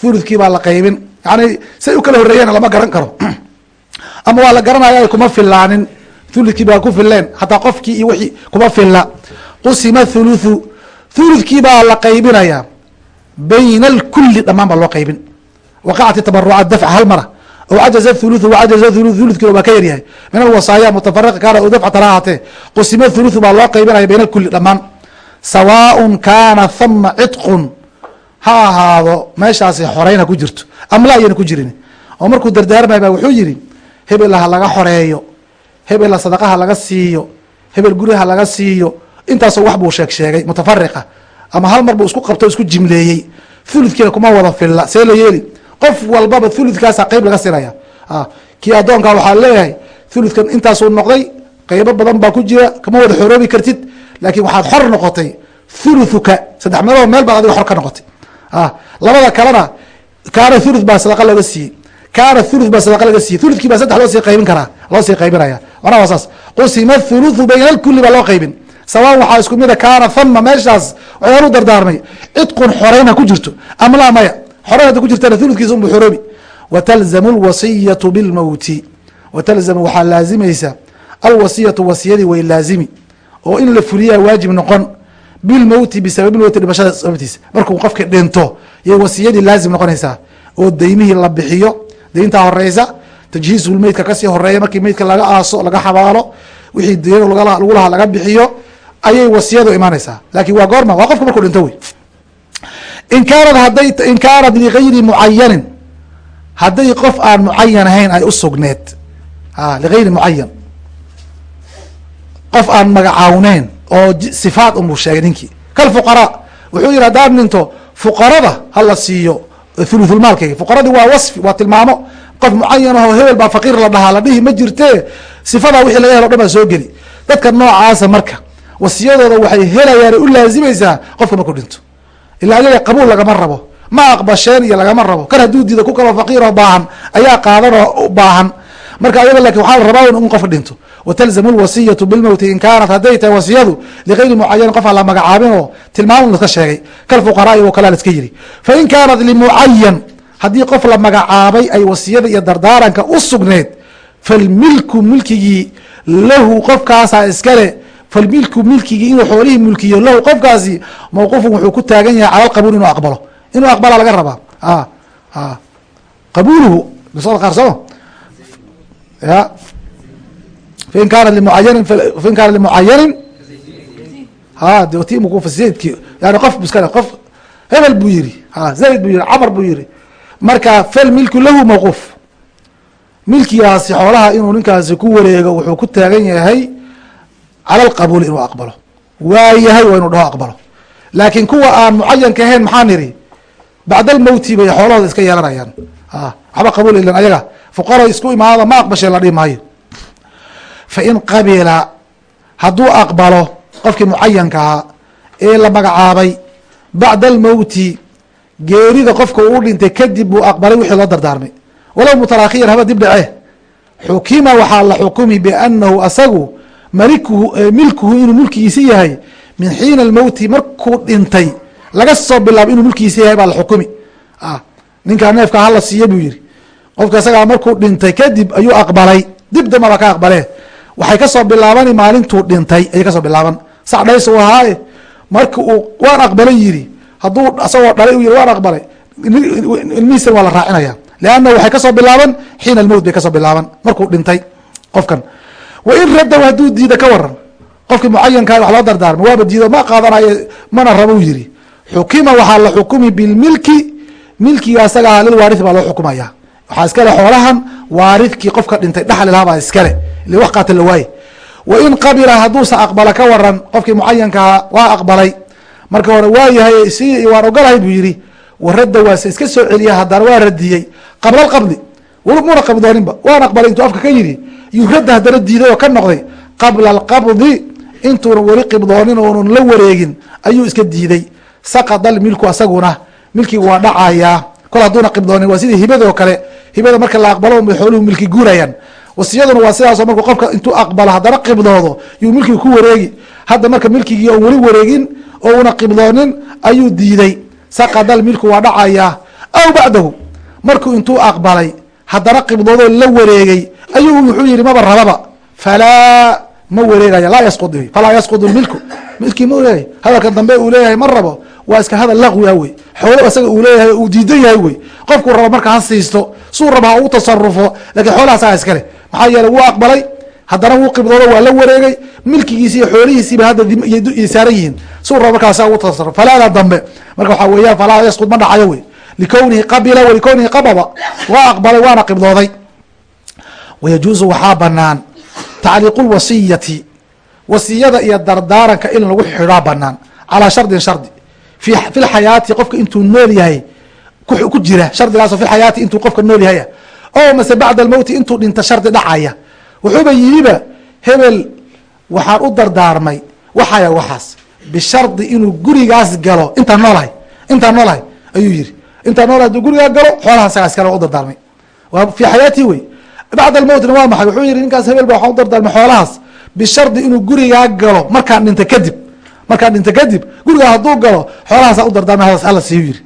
thuluthkii baa la qaybin. Yani say u kala horeeyeen lama garan karo. Ama waa la garanaya kuma filaanin thuluthkii baa ku fileen hataa qofkii iyo wixii kuma filla. Qusima thuluthu thuluthkii baa la qaybinaya bayna alkuli dhamaan baa loo qaybin waqacati tabarucaat dafca hal mara o cajaza thuluthu wacajaza thuluth thuluthkina waa ka yaryahay min alwasaaya mutafariqa kaana o dafcatan ha ahaatee qusima thuluthu baa loo qaybinaya bayna alkuli dhammaan sawaaءun kaana thama cidqun ha ahaado meeshaasi xoreyn ha ku jirto amla ayana ku jirin oo markuu dardaarmay ba wuxuu yihi hebel ha laga xoreeyo hebela sadaqaha laga siiyo hebel guriha laga siiyo intaasoo wax buu sheeg sheegay mutafariqa ama hal mar buu isku qabto isku jimleeyey thuludkiina kuma wada filla see la yeeli qof walbaba thuludkaasa qeyb laga sinaya kii addoonka waxaa leeyahay thuludkan intaasuu noqday qeybo badan baa ku jira kama wada xoroobi kartid laakiin waxaad xor noqotay thuluthuka saddex meelood meel baad adiga xor ka noqotay. Labada kalena kaana thuluth baa sadaqa looga siiyey kaana thuluth baa sadaqa laga siiyey thuluthkii baa saddex loo sii qaybin karaa loo sii qaybinaya. Macnaha saas. Qusima thuluthu bayna alkuli baa loo qaybin. Sawaan waxaa isku mida kaana thama meeshaas waxyaalu dardaarmay cidqun xoreyna ku jirto am laa maya xoreyn hadda ku jirtana thuludkiisa unbu xoroobi watalzamu alwasiyatu bilmowti watalzamu waxaa laazimaysa alwasiyatu wasiyadii way laazimi oo in la fuliyaa waajib noqon bilmowti bisababi mowti dhimashada sababtiisa markuu qofka dhinto yay wasiyadii laazim noqonaysaa oo deymihii la bixiyo deyntaa horeysa tajhiisul meydka ka sii horreeya markii meydka laga aaso laga xabaalo wixii deyn lagu lahaa laga bixiyo ayay wasiyadu imaanaysaa. Lakin waa goorma waa qofka markuu dhinto wey in kaanad haday in kaanad ligayri mucayanin hadday qof aan mucayan ahayn ay usugneed a ligayri mucayan qof aan magacaawneyn oo sifaat unbuu sheegay ninkii. Kalfuqaraa wuxuu yihi haddaan dhinto fuqarada hala siiyo thuluthulmaalkayga fuqaradii waa wasfi waa tilmaamo. Qof mucayan aho hebel baa faqiir la dhahaa la dhihi ma jirte sifadaa wixii laga helo o dhan baa soo geli. Dadka noocaasa marka wasiyadooda waxay helayaan u laazimaysaa qofka markuu dhinto ilaa ayaga qabuul lagama rabo ma aqbasheen iyo lagama rabo kan hadduu diida ku kaloo faqiiroo baahan ayaa qaadanoo baahan marka ayaga laakiin waxaa la rabaa in qofka dhinto watalzamu lwasiyatu bilmowti in kaanat hadday tahay wasiyadu ligayri mucayanin qof aan la magacaabin oo tilmaamun laska sheegay kalfuqaraai oo kalea laska yiri fain kaanat limucayan haddii qof la magacaabay ay wasiyada iyo dardaaranka u sugneed falmilku milkigii lahu qofkaasaa iskale falmilku milkigii inuu xoolihii mulkiyo lahu qofkaasi mawquufun wuxuu ku taagan yahay cala lqabuul inuu aqbalo. Inuu aqbala laga rabaa. Qabuuluhu nusada qaar sooma ya. Fain kaanat limucayanin fain kaanat limucayanin ha de timkufasiedki yani qof buskale qof hebel buu yiri ha zayd buu yiri camar buu yiri marka falmilku lahu mawquuf. Milkigaasi xoolaha inuu ninkaasi ku wareego wuxuu ku taagan yahay cala alqabuuli inuu aqbalo waa yahay waa inuu dhaho aqbalo laakiin kuwa aan mucayanka ahayn maxaa niri bacda almowti bay xoolahooda iska yeelanayaan waxba qabuul ilan ayaga fuqara isku imaada ma aqbasheen la dhihi maayo fain qabila hadduu aqbalo qofkii mucayanka ahaa ee la magacaabay bacda almowti geerida qofka uu dhintay kadib buu aqbalay wixii loo dardaarmay walow mutaraakiyan haba dib dhace xukima waxaa la xukumi biannahu asagu milkuhu inuu mulkigiisi yahay min xiina almowti markuu dhintay laga soo bilaabo inuu mulkigiisi yahay baa la xukumi. Ninkaa neefka hala siiye buu yihi qofka isagaa markuu dhintay kadib ayuu aqbalay. Dib dambaba ka aqbalee. Waxay ka soo bilaabani maalintuu dhintay ayay ka soo bilaaban. Sac dhays u ahaaye. Marki uu waan aqbalay yiri hadduu asagoo dhalay u yiri waan aqbalay. Ilmihiisana waa la raacinaya. Leanna waxay ka soo bilaaban xiina almowt bay ka soo bilaaban markuu dhintay qofkan wain raddow hadduu diida ka waran qofkii mucayankaa wax loo dardaarmay waaba diido ma qaadanayo mana rabou yiri xukima waxaa la xukumi bilmilki milkiga asaga ah lilwaarithi baa loo xukumaya. Waxaa iskale xoolahan waaridkii qofka dhintay dhaxli lahaa baa iskale ile wax qaata la waaye. Wain qabila hadduusa aqbala ka waran qofkii mucayankahaa waa aqbalay. Marka hore waa yahay si waan ogolahay buu yihi waradda waase iska soo celiya haddana waa radiyey qabla alqabdi weli qabdooninba waan aqbalay intuu afka ka yidhi yuu radda haddana diiday oo ka noqday qabla alqabdi intuuna weli qibdoonin oonun la wareegin ayuu iska diiday. Saqada almilku asaguna milkigu waa dhacayaa. Kol hadduuna qibdoonin waa sidii hibadoo kale. Hibada marka la aqbalo xooluhu milki guurayaan. Wasiyaduna waa sidaasoo markuu qofka intuu aqbalo haddana qibdoodo yuu milkiga ku wareegi. Hadda marka milkigii oon weli wareegin oo una qibdoonin ayuu diiday. Saqadal milku waa dhacayaa. Aw bacdahu markuu intuu aqbalay haddana qibdoodoo la wareegay ayuu wuxuu yihi maba rababa falaa ma wareegaya laa yasqud falaa yasqud milku milkii ma wareegay hadalkan dambe uu leeyahay ma rabo waa iska hadal laqwi ah wey xoolo isaga uu leeyahay uu diidan yahay wey qofkuu rabo marka ha siisto suu raba ha ugu tasarufo lakiin xoolaha asaga iskale maxaa yeeley wuu aqbalay haddana wuu qibdoodo waa la wareegay milkigiisi xoolihiisiiba hadda saaran yihiin suu raba markaa asaga ugu tasaruf falaada dambe marka waxaa weeyaan falaa yasqud ma dhacayo wey likownihi qabila walikownihi qabada waa aqbalay waana qibdooday wayajuuzu waxaa banaan tacliiqu lwasiyati wasiyada iyo dardaaranka in lagu xidhaa banaan calaa shardin shardi. Fi lxayaati qofka intuu nool yahay ku jira shardigaaso fi lxayaati intuu qofka nool yahay o mase bacda almowti intuu dhinta shardi dhacaya. Wuxuuba yimiba hebel waxaan u dardaarmay waxaya waxaas bishardi inuu gurigaas galo intaan noolahay intaan noolahay ayuu yiri intaan noolahay haduu gurigaa galo xoolaha sagaa iskale u dardaarmay. Waa fi xayaatii wey bacda almowtina waa maxay? Wuxuu yihi ninkaas hebel ba waxaan u dardaarmay xoolahaas. Bishardi inuu gurigaa galo markaan dhinta kadib markaan dhinta kadib gurigaa hadduu galo xoolahaasa u dardaarmay hadaas alla siiyu yiri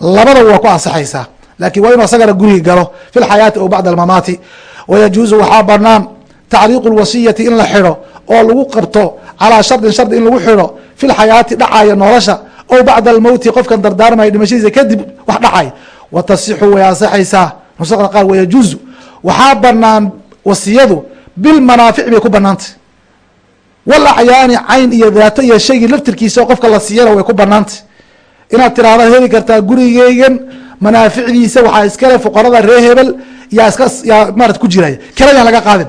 labadaba waa ku ansaxaysaa. Lakin waa inuu asagana guriga galo. Fi lxayaati aw bacda almamaati wayajuuzu waxaa banaan tacliiqu lwasiyati in la xidho oo lagu qabto calaa shardin shardi in lagu xidho fi lxayaati dhacaya nolosha aw bacda almowti qofkan dardaarmaya dhimashadiisa kadib wax dhacay. Wa tasixu way ansaxaysaa. Nusada qaar wayajuuzu waxaa banaan wasiyadu bilmanaafic bay ku banaantay walacyaani cayn iyo daato iyo shaygii laftirkiisa oo qofka la siiyana way ku banaantay inaad tiraahda heli kartaa gurigeygan manaaficdiisa waxaa iskale fuqarada ree hebel yaa iska yaa maarata ku jiraya. Kira yaan laga qaadin.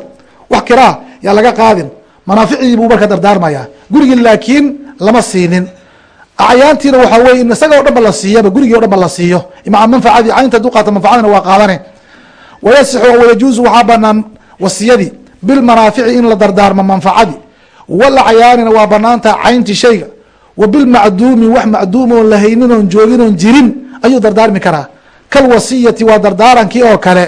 Wax kiraa yaa laga qaadin. Manaaficdii buu marka dardaarmaya gurigii laakiin lama siinin. Acyaantiina waxaa weye in isaga o dhan la siiyaba gurigii o dhan la siiyo. Maca manfacadii caynta haduu qaata manfacadina waa qaadane wayasixu wayajuuzu waxaa banaan wasiyadii bilmanaafici in la dardaarmo manfacadii walacyaanina waa banaantaha caynti shayga wa bilmacduumi wax macduum oon lahaynin oon joogin oon jirin ayuu dardaarmi karaa kalwasiyati waa dardaarankii oo kale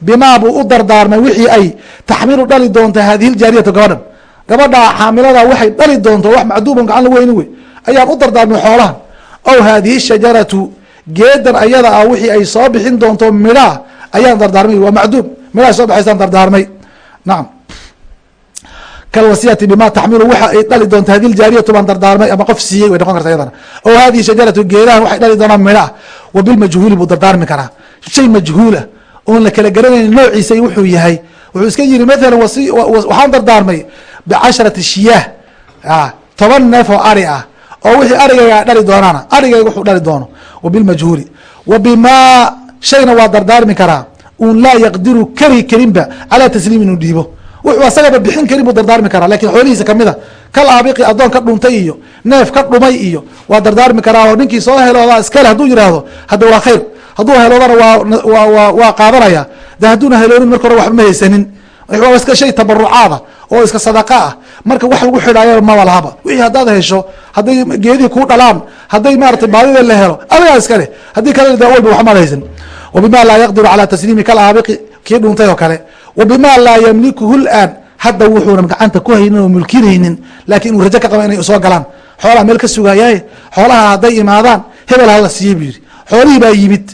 bimaa buu u dardaarmay wixii ay taxmilu dhali doonta hadihi ljaariyatu gabadhan gabadha xaamilada waxay dhali doonto wax macduumon gacan la weyni wey ayaan u dardaarmay xoolahan ow haadihi shajaratu geedan ayada ah wixii ay soo bixin doonto midhaa ayaan dardaarmay waa macduum. Midhaha soo baxaysaan dardaarmay. Nacam kalwasiyati bima taxmilu waxa ay dhali doonto hadi ljaariyatu baan dardaarmay ama qof siiyey way noqon karta iyadana. O hadihi shajaratu geedahan waxay dhali doonaan midhaa wa bilmajhuuli buu dardaarmi karaa. Shay majhuulah oon la kala garanayn noociisa wuxuu yahay. Wuxuu iska yiri mathala waxaan dardaarmay bicasharati shiyaah. Toban neef oo ari ah. Oo wixii arigayga dhali doonaana. Arigayga wuxuu dhali doono. Wa bilmajhuuli wa bimaa shayna waa dardaarmi karaa. Un laa yaqdiru kari karinba. Calaa tasliim inuu dhiibo. Wuxuu asagaba bixin karin buu dardaarmi karaa. Lakin xoolihiisa kamida kal aabiqi addoon ka dhuntay iyo neef ka dhumay iyo waa dardaarmi karaa oo ninkii soo heloodaa iskale hadduu yihahdo hadda waa khayr. Hadduu heloodana waa waa qaadanaya. De hadduuna heloonin marka hore waxba ma haysanin. Iska shay tabarucaada oo iska sadaqa ah. Marka wax lagu xidhaayo maba lahaba wixii haddaad hesho hadday geedihii kuu dhalaan hadday maarata baadida la helo adigaa iska haddii kale walba waxmaad haysan wa bima laa yaqdiru calaa tasliimi kal aabiqi kii dhuntay oo kale. Wa bima laa yamlikuhu laan hadda wuxuuna gacanta ku haynin oo mulkinaynin laakiin uu rajo ka qaba inay soo galaan. Xoolaha meel ka sugaayaye xoolaha hadday imaadaan hebel hala siiye buu yidhi. Xoolihii baa yimid.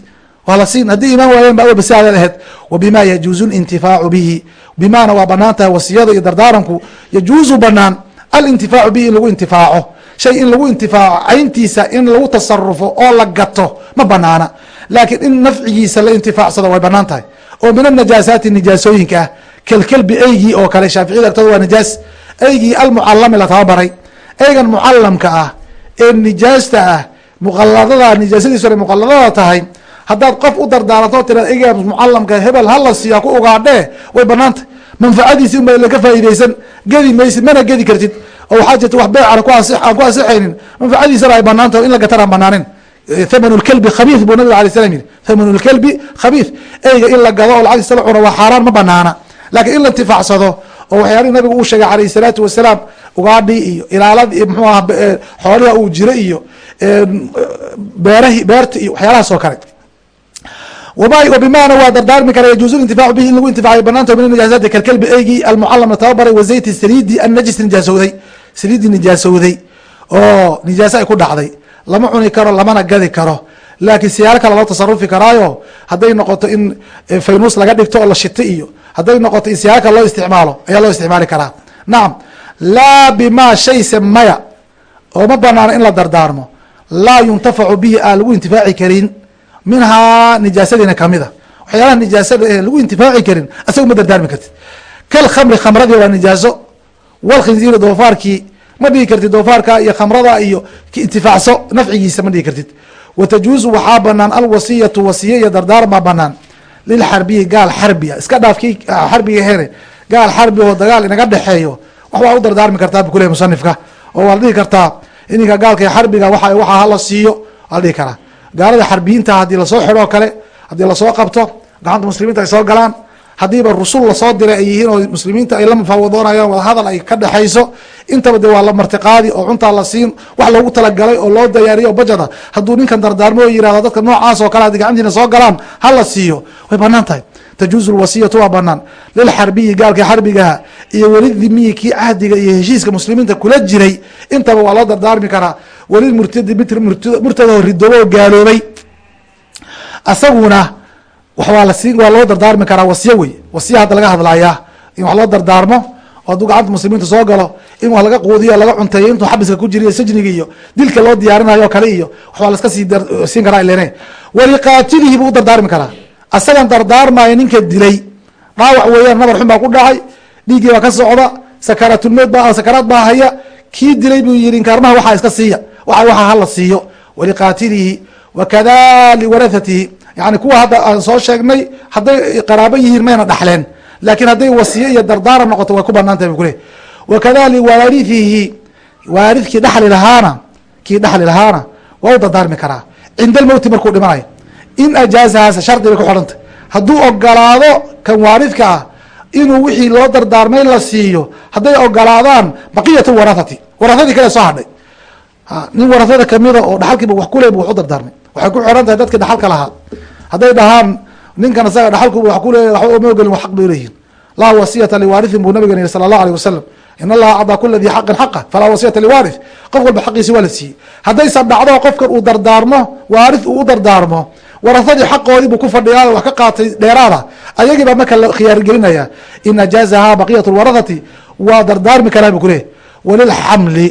Waa la siin haddii imaan waayeen ba awalba si aadaad ahayd. Wa bima yajuuzu lintifaacu bihi bimaana waa bannaan tahay wasiyada iyo dardaaranku yajuuzu banaan alintifaacu bihi in lagu intifaaco shay in lagu intifaaco cayntiisa in lagu tasarufo oo la gato ma banaana. Laakiin in nafcigiisa la intifaacsado way bannaan tahay. Oo min anajaasaati nijaasooyinka ah kelkelbi eygii oo kale shaaficiyada agtooda waa nijaas. Eygii almucalami la tababaray. Eygan mucalamka ah ee nijaasta ah muqaladada nijaasadiisu ay muqaladada tahay haddaad qof u dardaaranto tira eyga mucalamka hebel hala siiya ku ugaadhee way banaantay manfacadiisi unba laka faa'iideysan gedi maysid mana gedi kartid oo waxaa jirta wax beec aan ku ansixaynin. Manfacadiisana ay banaanta in la gatan aan banaanin thaman lkelbi khabiis buu nabig alay slam yihi thaman lkelbi khabiis eyga in la gado oo lacagtiisa la cuno waa xaaraan ma banaana laakiin in la intifaacsado oo waxyaalihi nabigu uu sheegay alayh salaatu wasalaam ugaadhii iyo ilaaladii mxuu aha xooliha uu jira iyo beerahi beerta iyo waxyaalahaas oo kale. Bimana waa dardaarmi kara yajuuzu intifaacu bihi in lagu intifaacayo banaanta min najaasaati kalkelbi eygii almucalam la tababaray wa zayti saliidi annajis nijaasowday saliidii nijaasowday oo nijaaso ay ku dhacday. Lama cuni karo lamana gadi karo. Laakiin siyaalo kale loo tasarufi karaayo hadday noqoto in faynuus laga dhigto oo la shito iyo hadday noqoto in siyaalo kale loo isticmaalo ayaa loo isticmaali karaa. Nacam laa bima shayse maya oo ma banaano in la dardaarmo. Laa yuntafacu bihi aan lagu intifaaci karin. Minhaa nijaasadiina kamida waxyaalaha nijaasada ee lagu intifaaci karin asaga ma dardaarmi kartid. Kal khamri khamradii waa nijaaso walkhinziiri doofaarkii ma dhigi kartid doofaarka iyo khamrada iyo intifaacso nafcigiisa ma dhigi kartid. Wa tajuuzu waxaa banaan alwasiyatu wasiye iyo dardaar baa banaan lilxarbiyi gaal xarbia iska dhaaf kii xarbiga here gaal xarbi oo dagaal inaga dhexeeyo wax waa u dardaarmi kartaa bu kuley musanifka. Oo waa la dhihi kartaa ininka gaalka xarbiga waa waxaa hala siiyo waa la dhihi karaa. Gaalada xarbiyiinta haddii la soo xidho kale haddii la soo qabto gacanta muslimiinta ay soo galaan haddiiba rusul la soo diray ay yihiin oo muslimiinta ay la mufaawadoonayaan wadahadal ay ka dhexayso intaba de waa la martiqaadi oo cuntaa la siin wax loogu talagalay oo loo dayaariyo bajada. Hadduu ninkan dardaarmo oo yiraahdo dadka noocaas oo kale haddii gacantiina soo galaan ha la siiyo. Way bannaan tahay. Tajuuzu lwasiyatu waa banaan lilxarbiyi gaalkii xarbigaha iyo welidimiyi kii cahdiga iyo heshiiska muslimiinta kula jiray. Intaba waa loo dardaarmi karaa. Welilmurtadi murtadoo ridoobo oo gaaloobay. Asaguna waa lasi waa loo dardaarmi karaa wasiyo wey wasiya hadda laga hadlayaa in wax loo dardaarmo oo hadduu gacanta muslimiinta soo galo in wax laga quudiyo laga cunteeyo intuu xabiska ku jiriyo sajniga iyo dilka loo diyaarinayo o kale iyo waxbaa laska sii siin karaa ilene waliqaatilihi buu u dardaarmi karaa. Asagan dardaarmaya ninka dilay. Dhaawac weeyaan nabar xun baa ku dhacay dhiiggii baa ka socda sakaraatulmeed ba sakaraad baa haya. Kii dilay buu yihi inkaarmaha waxaa iska siiya. Waxa hala siiyo. Waliqaatilihi wakada liwarathatihi yani kuwa hadda aan soo sheegnay hadday qaraabo yihiin mayna dhaxleen. Laakiin hadday wasiye iyo dardaaran noqoto way ku bannaan tahay bu kule wakada liwaarihihi waaridkii dhaxli lahaana kii dhaxli lahaana waa u dardaarmi karaa. Cinda almowti markuu dhimanayo. In ajaazahaas shardi bay ku xidhantay. Hadduu ogolaado kan waaridka ah inuu wixii loo dardaarmay la siiyo hadday ogolaadaan baqiyat warathati. Warathadii kale soo hadhay. Nin warathada kamida oo dhaxalkiiba wax kule bu dardaarmay waxay ku xiran tahay dadkii dhaxalka lahaa. Hadday dhahaan ninkan isaga dhaxalku wa kuleeya waxba uma ogolin xaq bay leeyihiin laa wasiyata liwaarihin buu nabigan yihi sala allahu alيh wasalam in allaha acdaa kula dii xaqin xaqa falaa wasiyata liwaarith qof walba xaqiisi waa la siiyey. Haddaysan dhacdo qofkan uu dardaarmo waarith uu u dardaarmo warahadii xaqoodii buu ku fadhiyaa wax ka qaatay dheeraada ayagii baa marka la khiyaargelinaya in ajaazahaa baqiyat lwarathati waa dardaarmi karaa bu kuleeyahy walilxamli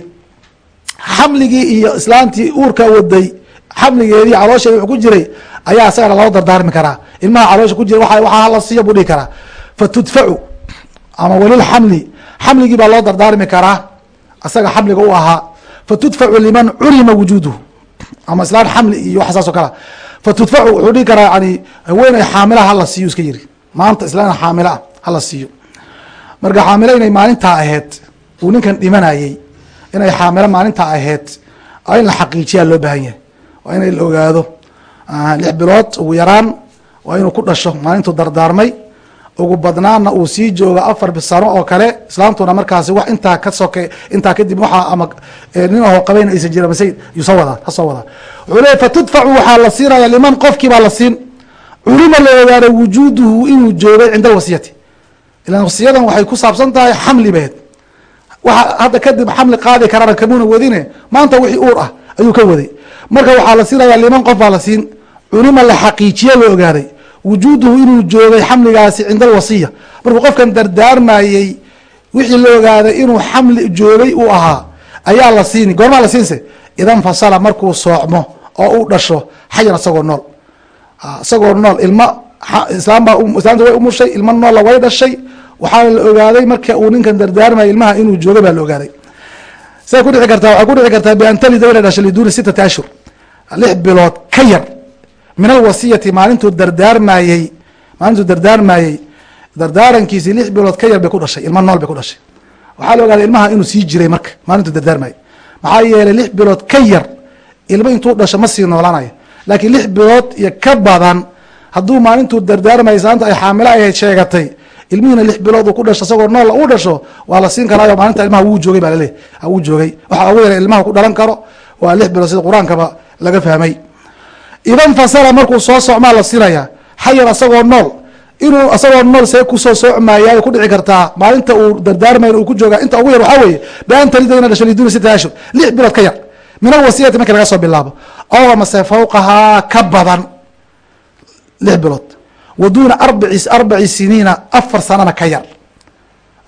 xamligii iyo islaantii uurka waday xamligeedii caloosheeda wuxuu ku jiray ayaa isagana loo dardaarmi karaa. Ilmaha caloosha ku jira waxaa hala siiya buu dhihi karaa. Fatudfacu ama walilxamli xamligii baa loo dardaarmi karaa. Isaga xamliga u ahaa. Fatudfacu liman culima wujuuduhu. Ama islaan xamli iyo wax saas o kale. Fatudfacu wuxuu dhihi karaa yani haweeney xaamilaha hala siiyo iska yiri. Maanta islaan xaamila ah hala siiyo. Marka xaamilo inay maalintaa aheyd uu ninkan dhimanayey inay xaamilo maalintaa aheyd in la xaqiijiyaa loo baahan yahay waa inay la ogaado lix bilood ugu yaraan. Waa inuu ku dhasho maalintuu dardaarmay. Ugu badnaana uu sii jooga afar sano oo kale. Islaamtuna markaasi wax intaa ka soke intaa kadib waxaa ama nin aho qabayna aysan jira mase yusoo wadaa ha wadaa. Wuxuu leeyahy fatudfacu waxaa la siinaya liman qofkii baa la siin. Culima la ogaada wujuuduhu inuu joogay cinda alwasiyati ilan wasiyadan waxay ku saabsan tahay xamli beed. Waxa hadda kadib xamli qaadi karana kamuuna wadine maanta wixii uur ah ayuu ka waday marka waxaa la siinaya liman qof baa la siin. Culima la xaqiijiye la ogaaday. Wujuuduhu inuu joogay xamligaasi cinda alwasiya. Markuu qofkan dardaarmayey wixii la ogaaday inuu xamli joogay uu ahaa ayaa la siini goormaa la siinse? Idan fasala markuu soocmo oo u dhasho xayan isagoo nool. Isagoo nool. Ilma islaamba islaamta way umushay ilmo noolla way dhashay. Waxaa la ogaaday marka uu ninkan dardaarmaya ilmaha inuu joogay baa la ogaaday. Say ku dhici kartaa waxay ku dhici kartaa bian talida inay dhashay liduuni sitati ashhur lix bilood ka yar. Min alwasiyati maalintuu dardaarmayey maalintuu dardaarmayey dardaarankiisii lix bilood ka yar bay ku dhashay ilmo nool bay ku dhashay. Waxaa la ogaaday ilmaha inuu sii jiray marka maalintuu dardaarmayey maxaa yeelay lix bilood ka yar ilmo intuu dhasho ma sii noolaanayo laakiin lix bilood iyo ka badan hadduu maalintuu dardaarmayay saanta ay xaamilo ahayd sheegatay ilmihiina lix bilood uu ku dhasho isagoo nool u dhasho waa la siin karaayo maalinta ilmaha wuu joogay baa laleeyahy wuu joogay. Waxaa ugu yara ilmaha ku dhalan karo waa lix bilood sida qur'aankaba laga fahmay. Idan fasala markuu soo socmaa la siinaya xayan asagoo nool inuu asagoo nool see ku soo soocmaya ku dhici kartaa maalinta uu dardaarmayn uu ku jooga inta ugu yar waxaa weeye bian talida ina sita ashhur lix bilood ka yar min alwasiyati marki laga soo bilaabo oo amase fawqahaa ka badan lix bilood wa duuna arbaci arbaci siniina afar sanana ka yar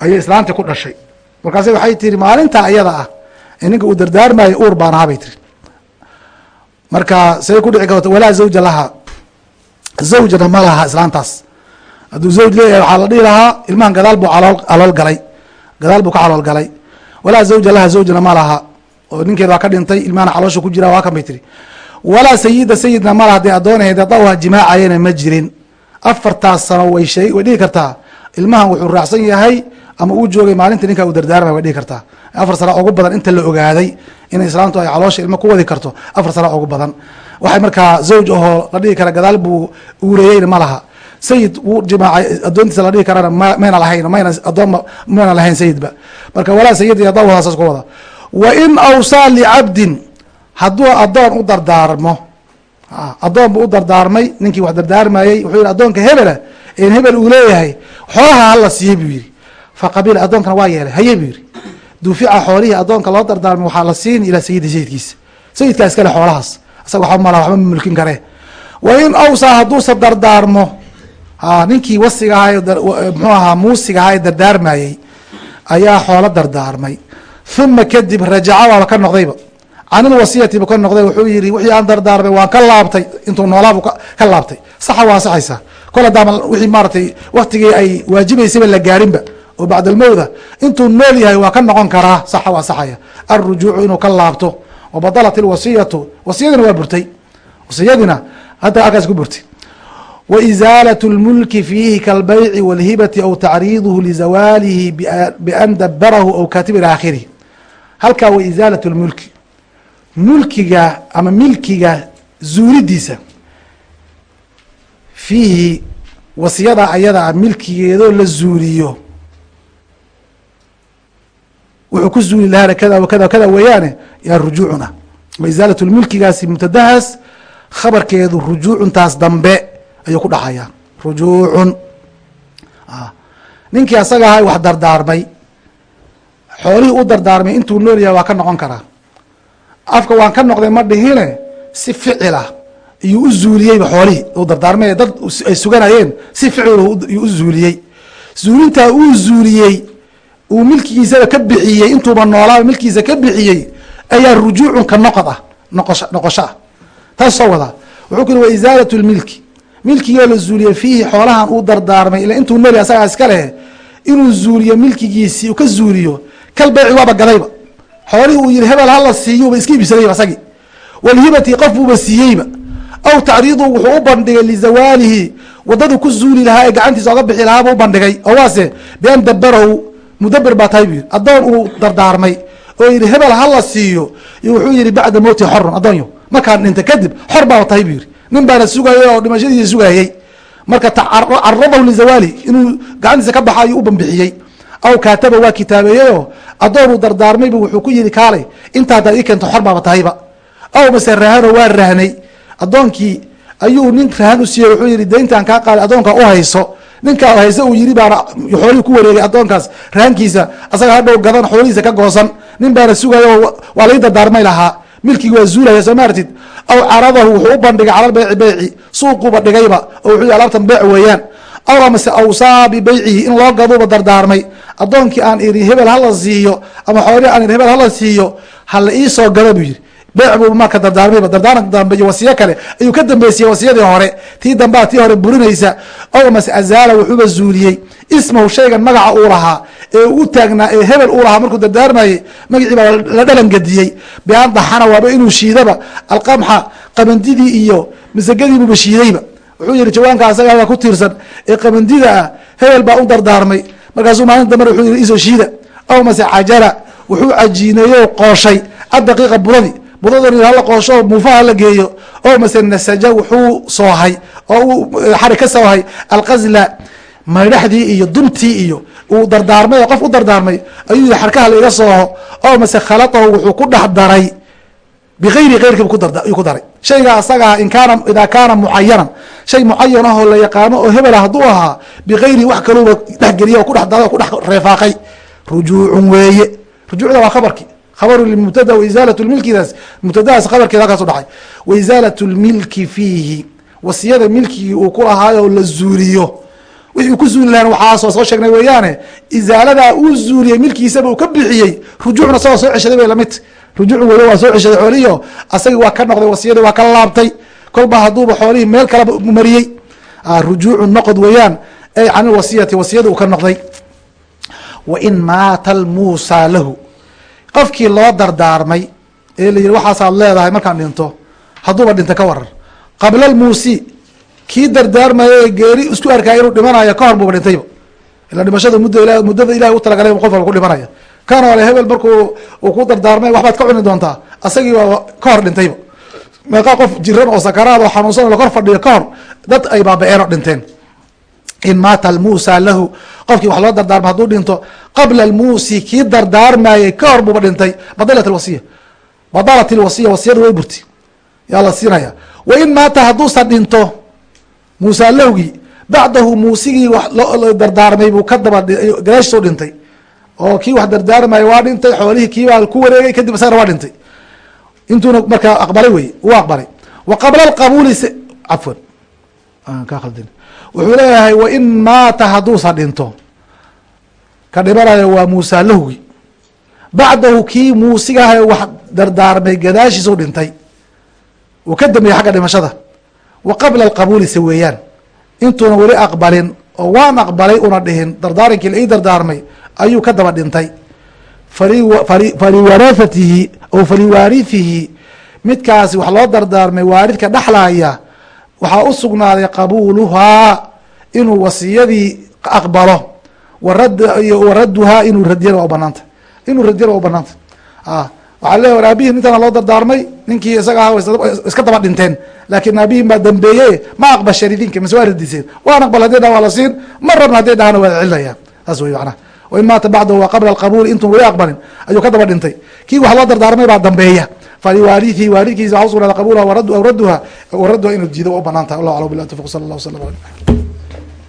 ayay islaantii ku dhashay. Markaase waxay tiri maalinta ayada ah ee ninka uu dardaarmayo uur baan bay tiri marka say ku dhici karto walaa zawja laha. Zawjna ma laha islaantaas. Hadduu zawj leeyahay waxaa la dhihi lahaa ilmahan gadaal buu alool galay. Gadaal buu ka calool galay. Walaa zawja laha zawjna ma laha. Oo ninkeed waa ka dhintay ilmahana caloosha ku jira waa kan bay tiri. Walaa sayida sayidna ma laha dee addoonaheed dawha jimaacayana ma jirin. Afartaas sano way shee way dhihi kartaa. Ilmahan wuxuu raacsan yahay ama uu joogay maalinta ninkaa uu dardaarmay way dhihi kartaa afar sana ugu badan inta la ogaaday inay islaamtu ay caloosha ilmo ku wadi karto afar sana ugu badan. Waxay markaa zawj ahoo la dhihi kara gadaal buu uureeyeyna ma laha. Sayid wuu jimaacay addoontiisa la dhihi karana ma mayna lahayn mayna addoon mayna lahayn sayidba marka walaa sayid iyo addoon wadaasas ku wada. Wa in awsaa licabdin hadduu addoon u dardaarmo addoon buu u dardaarmay ninkii wax dardaarmayey wuxuu yihi addoonka hebela in hebel uu leeyahay xoolaha hala siiyey buu yihi faqabila addoonkana waa yeelay haye buu yihi duufica xoolihii addoonka loo dardaarmay waxaa la siini ilaa sayidi sayidkiisa sayidkaa iskale xoolahaas isaga waxba mala waxba ma mulkin karee wa in awsaa hadduusa dardaarmo ninkii wasiga ahaa mxuu ahaa muusiga ahaa ee dardaarmayey ayaa xoolo dardaarmay. Uma kadib rajaca waaba ka noqdayba. Can ilwasiyati bu ka noqday wuxuu yihi wixii aan dardaarmay waan ka laabtay intuu noolaabu ka laabtay. Saxa waa saxaysaa kol hadaama wixii maaratay waktigii ay waajibaysayba la gaarinba oo bacd almowda intuu nool yahay waa ka noqon karaa saxa waa saxaya alrujuucu inuu ka laabto wabadalat ilwasiyatu wasiyadina waa burtay wasiyadina hadda halkaas ku burtay waizaalat اlmulki fiihi kalbayci wاlhibati aw tacriiduhu lizawaalihi bian dabarahu aw kaatib ilى akhirih halkaa wa izaalat اlmulki mulkiga ama milkiga zuulidiisa fiihi wasiyada ayada milkigeedoo la zuuliyo wuxuu ku zuuli lahaana kada kada kada weeyaane yaa rujuucuna. Izaalat lmulkigaasi mubtadahaas khabarkeedu rujuucuntaas dambe ayuu ku dhaxayaa rujuucun. Ninkii asaga ahay wax dardaarmay. Xoolihii u dardaarmay intuu nool yahay waa ka noqon karaa. Afka waan ka noqday ma dhihine si ficila iyuu u zuuliyeyba xoolihii uu dardaarmay. Dad ay suganayeen si ficil iyuu u zuuliyey. Zuulintaa uu zuuliyey uu milkigiisaba ka bixiyey intuuba noolaaba milkigiisa ka bixiyey ayaa rujuucun ka noqod ah noqosho noqosho ah taas wadaa wuxuu ku yihi wa isaalat lmilki. Milkigoo la zuuliyey fiihi xoolahan uu dardaarmay ila intuu yahay asagaa iska leh inuu zuuliyo milkigiisii ka zuuliyo kal beyci waaba gadayba. Xoolihii uu yihi hebel hala siiyuba iska iibsadayba asagii walhibati qof buuba siiyeyba. Aw tacriidu wuxuu u bandhigay lizawaalihi wadadu ku zuuli lahaa ee gacantiisa oga bixi lahaaba u bandhigay. Oo waase bian dabarahu mudabir baa tahay bu yidhi. Addoon uu dardaarmay oo yidhi hebel hala siiyo. Iyo wuxuu yihi bacda mowti xorun addoonyo markaan dhinta kadib xor baaba tahay bu yidhi. Nin baana sugayay oo dhimashadiisa sugayey marka caradahu lizawaali inuu gacantiisa ka baxa ayuu u banbixiyey. Aw kaataba waa kitaabeeyeyoo addoonuu dardaarmaybu wuxuu ku yihi kaalay inta haddaad ii keento xor baaba tahayba aw mase rahano waa rahnay addoonkii ayuu nin rahan u siiyey wuxuu yihi dayntaan kaa qaaday addoonka u hayso ninkaa hayse uu yidhi baana xoolihii ku wareegay addoonkaas. Rahankiisa asaga hadhow gadan xoolihiisa ka goosan. Nin baana sugaya waa lai dardaarmay lahaa. Milkigi waa zuulaya soo maartid aw caradahu wuxuu u bandhigay cala beyci beyci. Suuquuba dhigayba oo wuxuu alaabtan beec weeyaan. Aw amase awsaa bibeycihi in loo gaduuba dardaarmay. Addoonkii aan iri hebel hala siiyo ama xoolihii aan iri hebel hala siiyo hala iisoo gada buu yihi beec buu marka dardaarmayba dardaaranka dambe iyo wasiyo kale ayuu ka dambeysiyey wasiyadii hore. Tii dambea tii hore burinaysa. Ow azaala wuxuuba zuuliyey. Ismahu shaygan magaca uu lahaa ee u taagnaa ee hebel uu lahaa markuu dardaarmayey magacii baa la dhalan gediyey bian daxana waaba inuu shiidaba. Alqamxa qabandidii iyo masagadiibuuba shiidayba. Wuxuu yihi jawaanka asagaa ku tiirsan. Ee qabandida ah hebel baa u dardaarmay. Markaasuu maalin dambe wuxuu yihi isoo shiida. Ow cajala wuxuu cajiineeyo qooshay. Addaqiiqa budadi budadani hala qoosho muufaha la geeyo. Oo mase nasaja wuxuu soohay oo uu xari ka soohay alqasla maydhaxdii iyo duntii iyo uu dardaarmay oo qof u dardaarmay ayuu xarkaha la sooho oo mase khalatahu wuxuu ku dhex daray bigayri keyrkiibu ku daray. Shayga asagaa in kaana idaa kaana mucayanan shay mucayan ahoo la yaqaano oo hebela hadduu ahaa bigayri wax kaluuba dhexgeliya oo kudhex daray oo kudhex reefaaqay. Rujuucun weeye. Rujuucda waa khabarkii khabaru limubtada waisaalat lmilkidaas mubtadahaas khabarkeeda halkaasu dhacay waisaalat lmilki fiihi wasiyada milkigii uu ku lahaayo la zuuliyo wixii ku zuuli lahan waxaasoo soo sheegnay weeyaane isaaladaa uu zuuliyey milkiisaba uu ka bixiyey rujuucna isagoo soo ceshaday bay la mid rujuuc weyo waa soo ceshaday xoolihiio asagii waa ka noqday wasiyadii waa ka laabtay kolba hadduuba xoolihii meel kaleba mariyey rujuucu noqod weeyaan ay can ilwasiyati wasiyada uu ka noqday wa in maata almuusaa lahu qofkii loo dardaarmay ee la yihi waxaasaad leedahay markaan dhinto. Hadduuba dhinta ka warar. Qabla almuusi kii dardaarmaya ee geeri isku arkaya inuu dhimanayo ka hor buuba dhintayba. Ila dhimashada mudda ila muddada ilahay u talagalay qof walba ku dhimanaya. Kan ole hebel markuu uu ku dardaarmay waxbaad ka cuni doontaa? Asagii waa ka hor dhintayba. Meeqaa qof jiran oo sakaraad oo xanuunsan oo lakor fadhiyo ka hor dad ay baaba-een oo dhinteen in maata almuusa lahu qofkii wax loo dardaarma hadduu dhinto qabla almuusi kii dardaarmayey ka hor buuba dhintay badalat alwasiya badalat ilwasiya wasiyada way burti yaa la siinaya wa maata hadduusan dhinto muusa lahugii bacdahu muusigii wax dardaarmay buu ka daba gadaashiis u dhintay oo kii wax dardaarmaya waa dhintay xoolihii kiibaa ku wareegay kadib isagana waa dhintay intuuna markaa aqbalay wey uu aqbalay wa qabla alqabuuli cafwan ka khaldin wuxuu leeyahay wain maata hadduusan dhinto ka dhimanayo waa muusa lahwi bacdahu kii muusigaha wax dardaarmay gadaashiis u dhintay. Uu ka dambeeyey xagga dhimashada. Wa qabla alqabuuli se weeyaan. Intuuna weli aqbalin oo waan aqbalay una dhihin dardaarankii la ii dardaarmay ayuu ka daba dhintay. Faliwarahatihi o faliwaarihihi midkaasi wax loo dardaarmay waaridka dhexlaaya waxaa u sugnaaday qabuuluhaa inuu wasiyadii aqbalo. Waraduhaa inuu radiyana waa banaanta inuu radiyana waa banaanta waxaa leeya war aabihin intana loo dardaarmay ninkii isaga aha iska daba dhinteen. Laakiin aabihin baa dambeeye ma aqbasheen idinka mase waa radiseen waan aqbal haddii dha waa la siin mar rabna haddii dhahana waa celinaya saas wey macnaha. Wain maata bacdahu wa qabla alqabuuli intuun weli aqbalin. Ayuu ka daba dhintay. Kii wax loo dardaarmay baa dambeeya faliwaarihi waaridkiisa waxa usugnaada qabuulaha aw radduha inuu jiido wa u bannaan tahay wallah bilah tafq sala allah waslam ala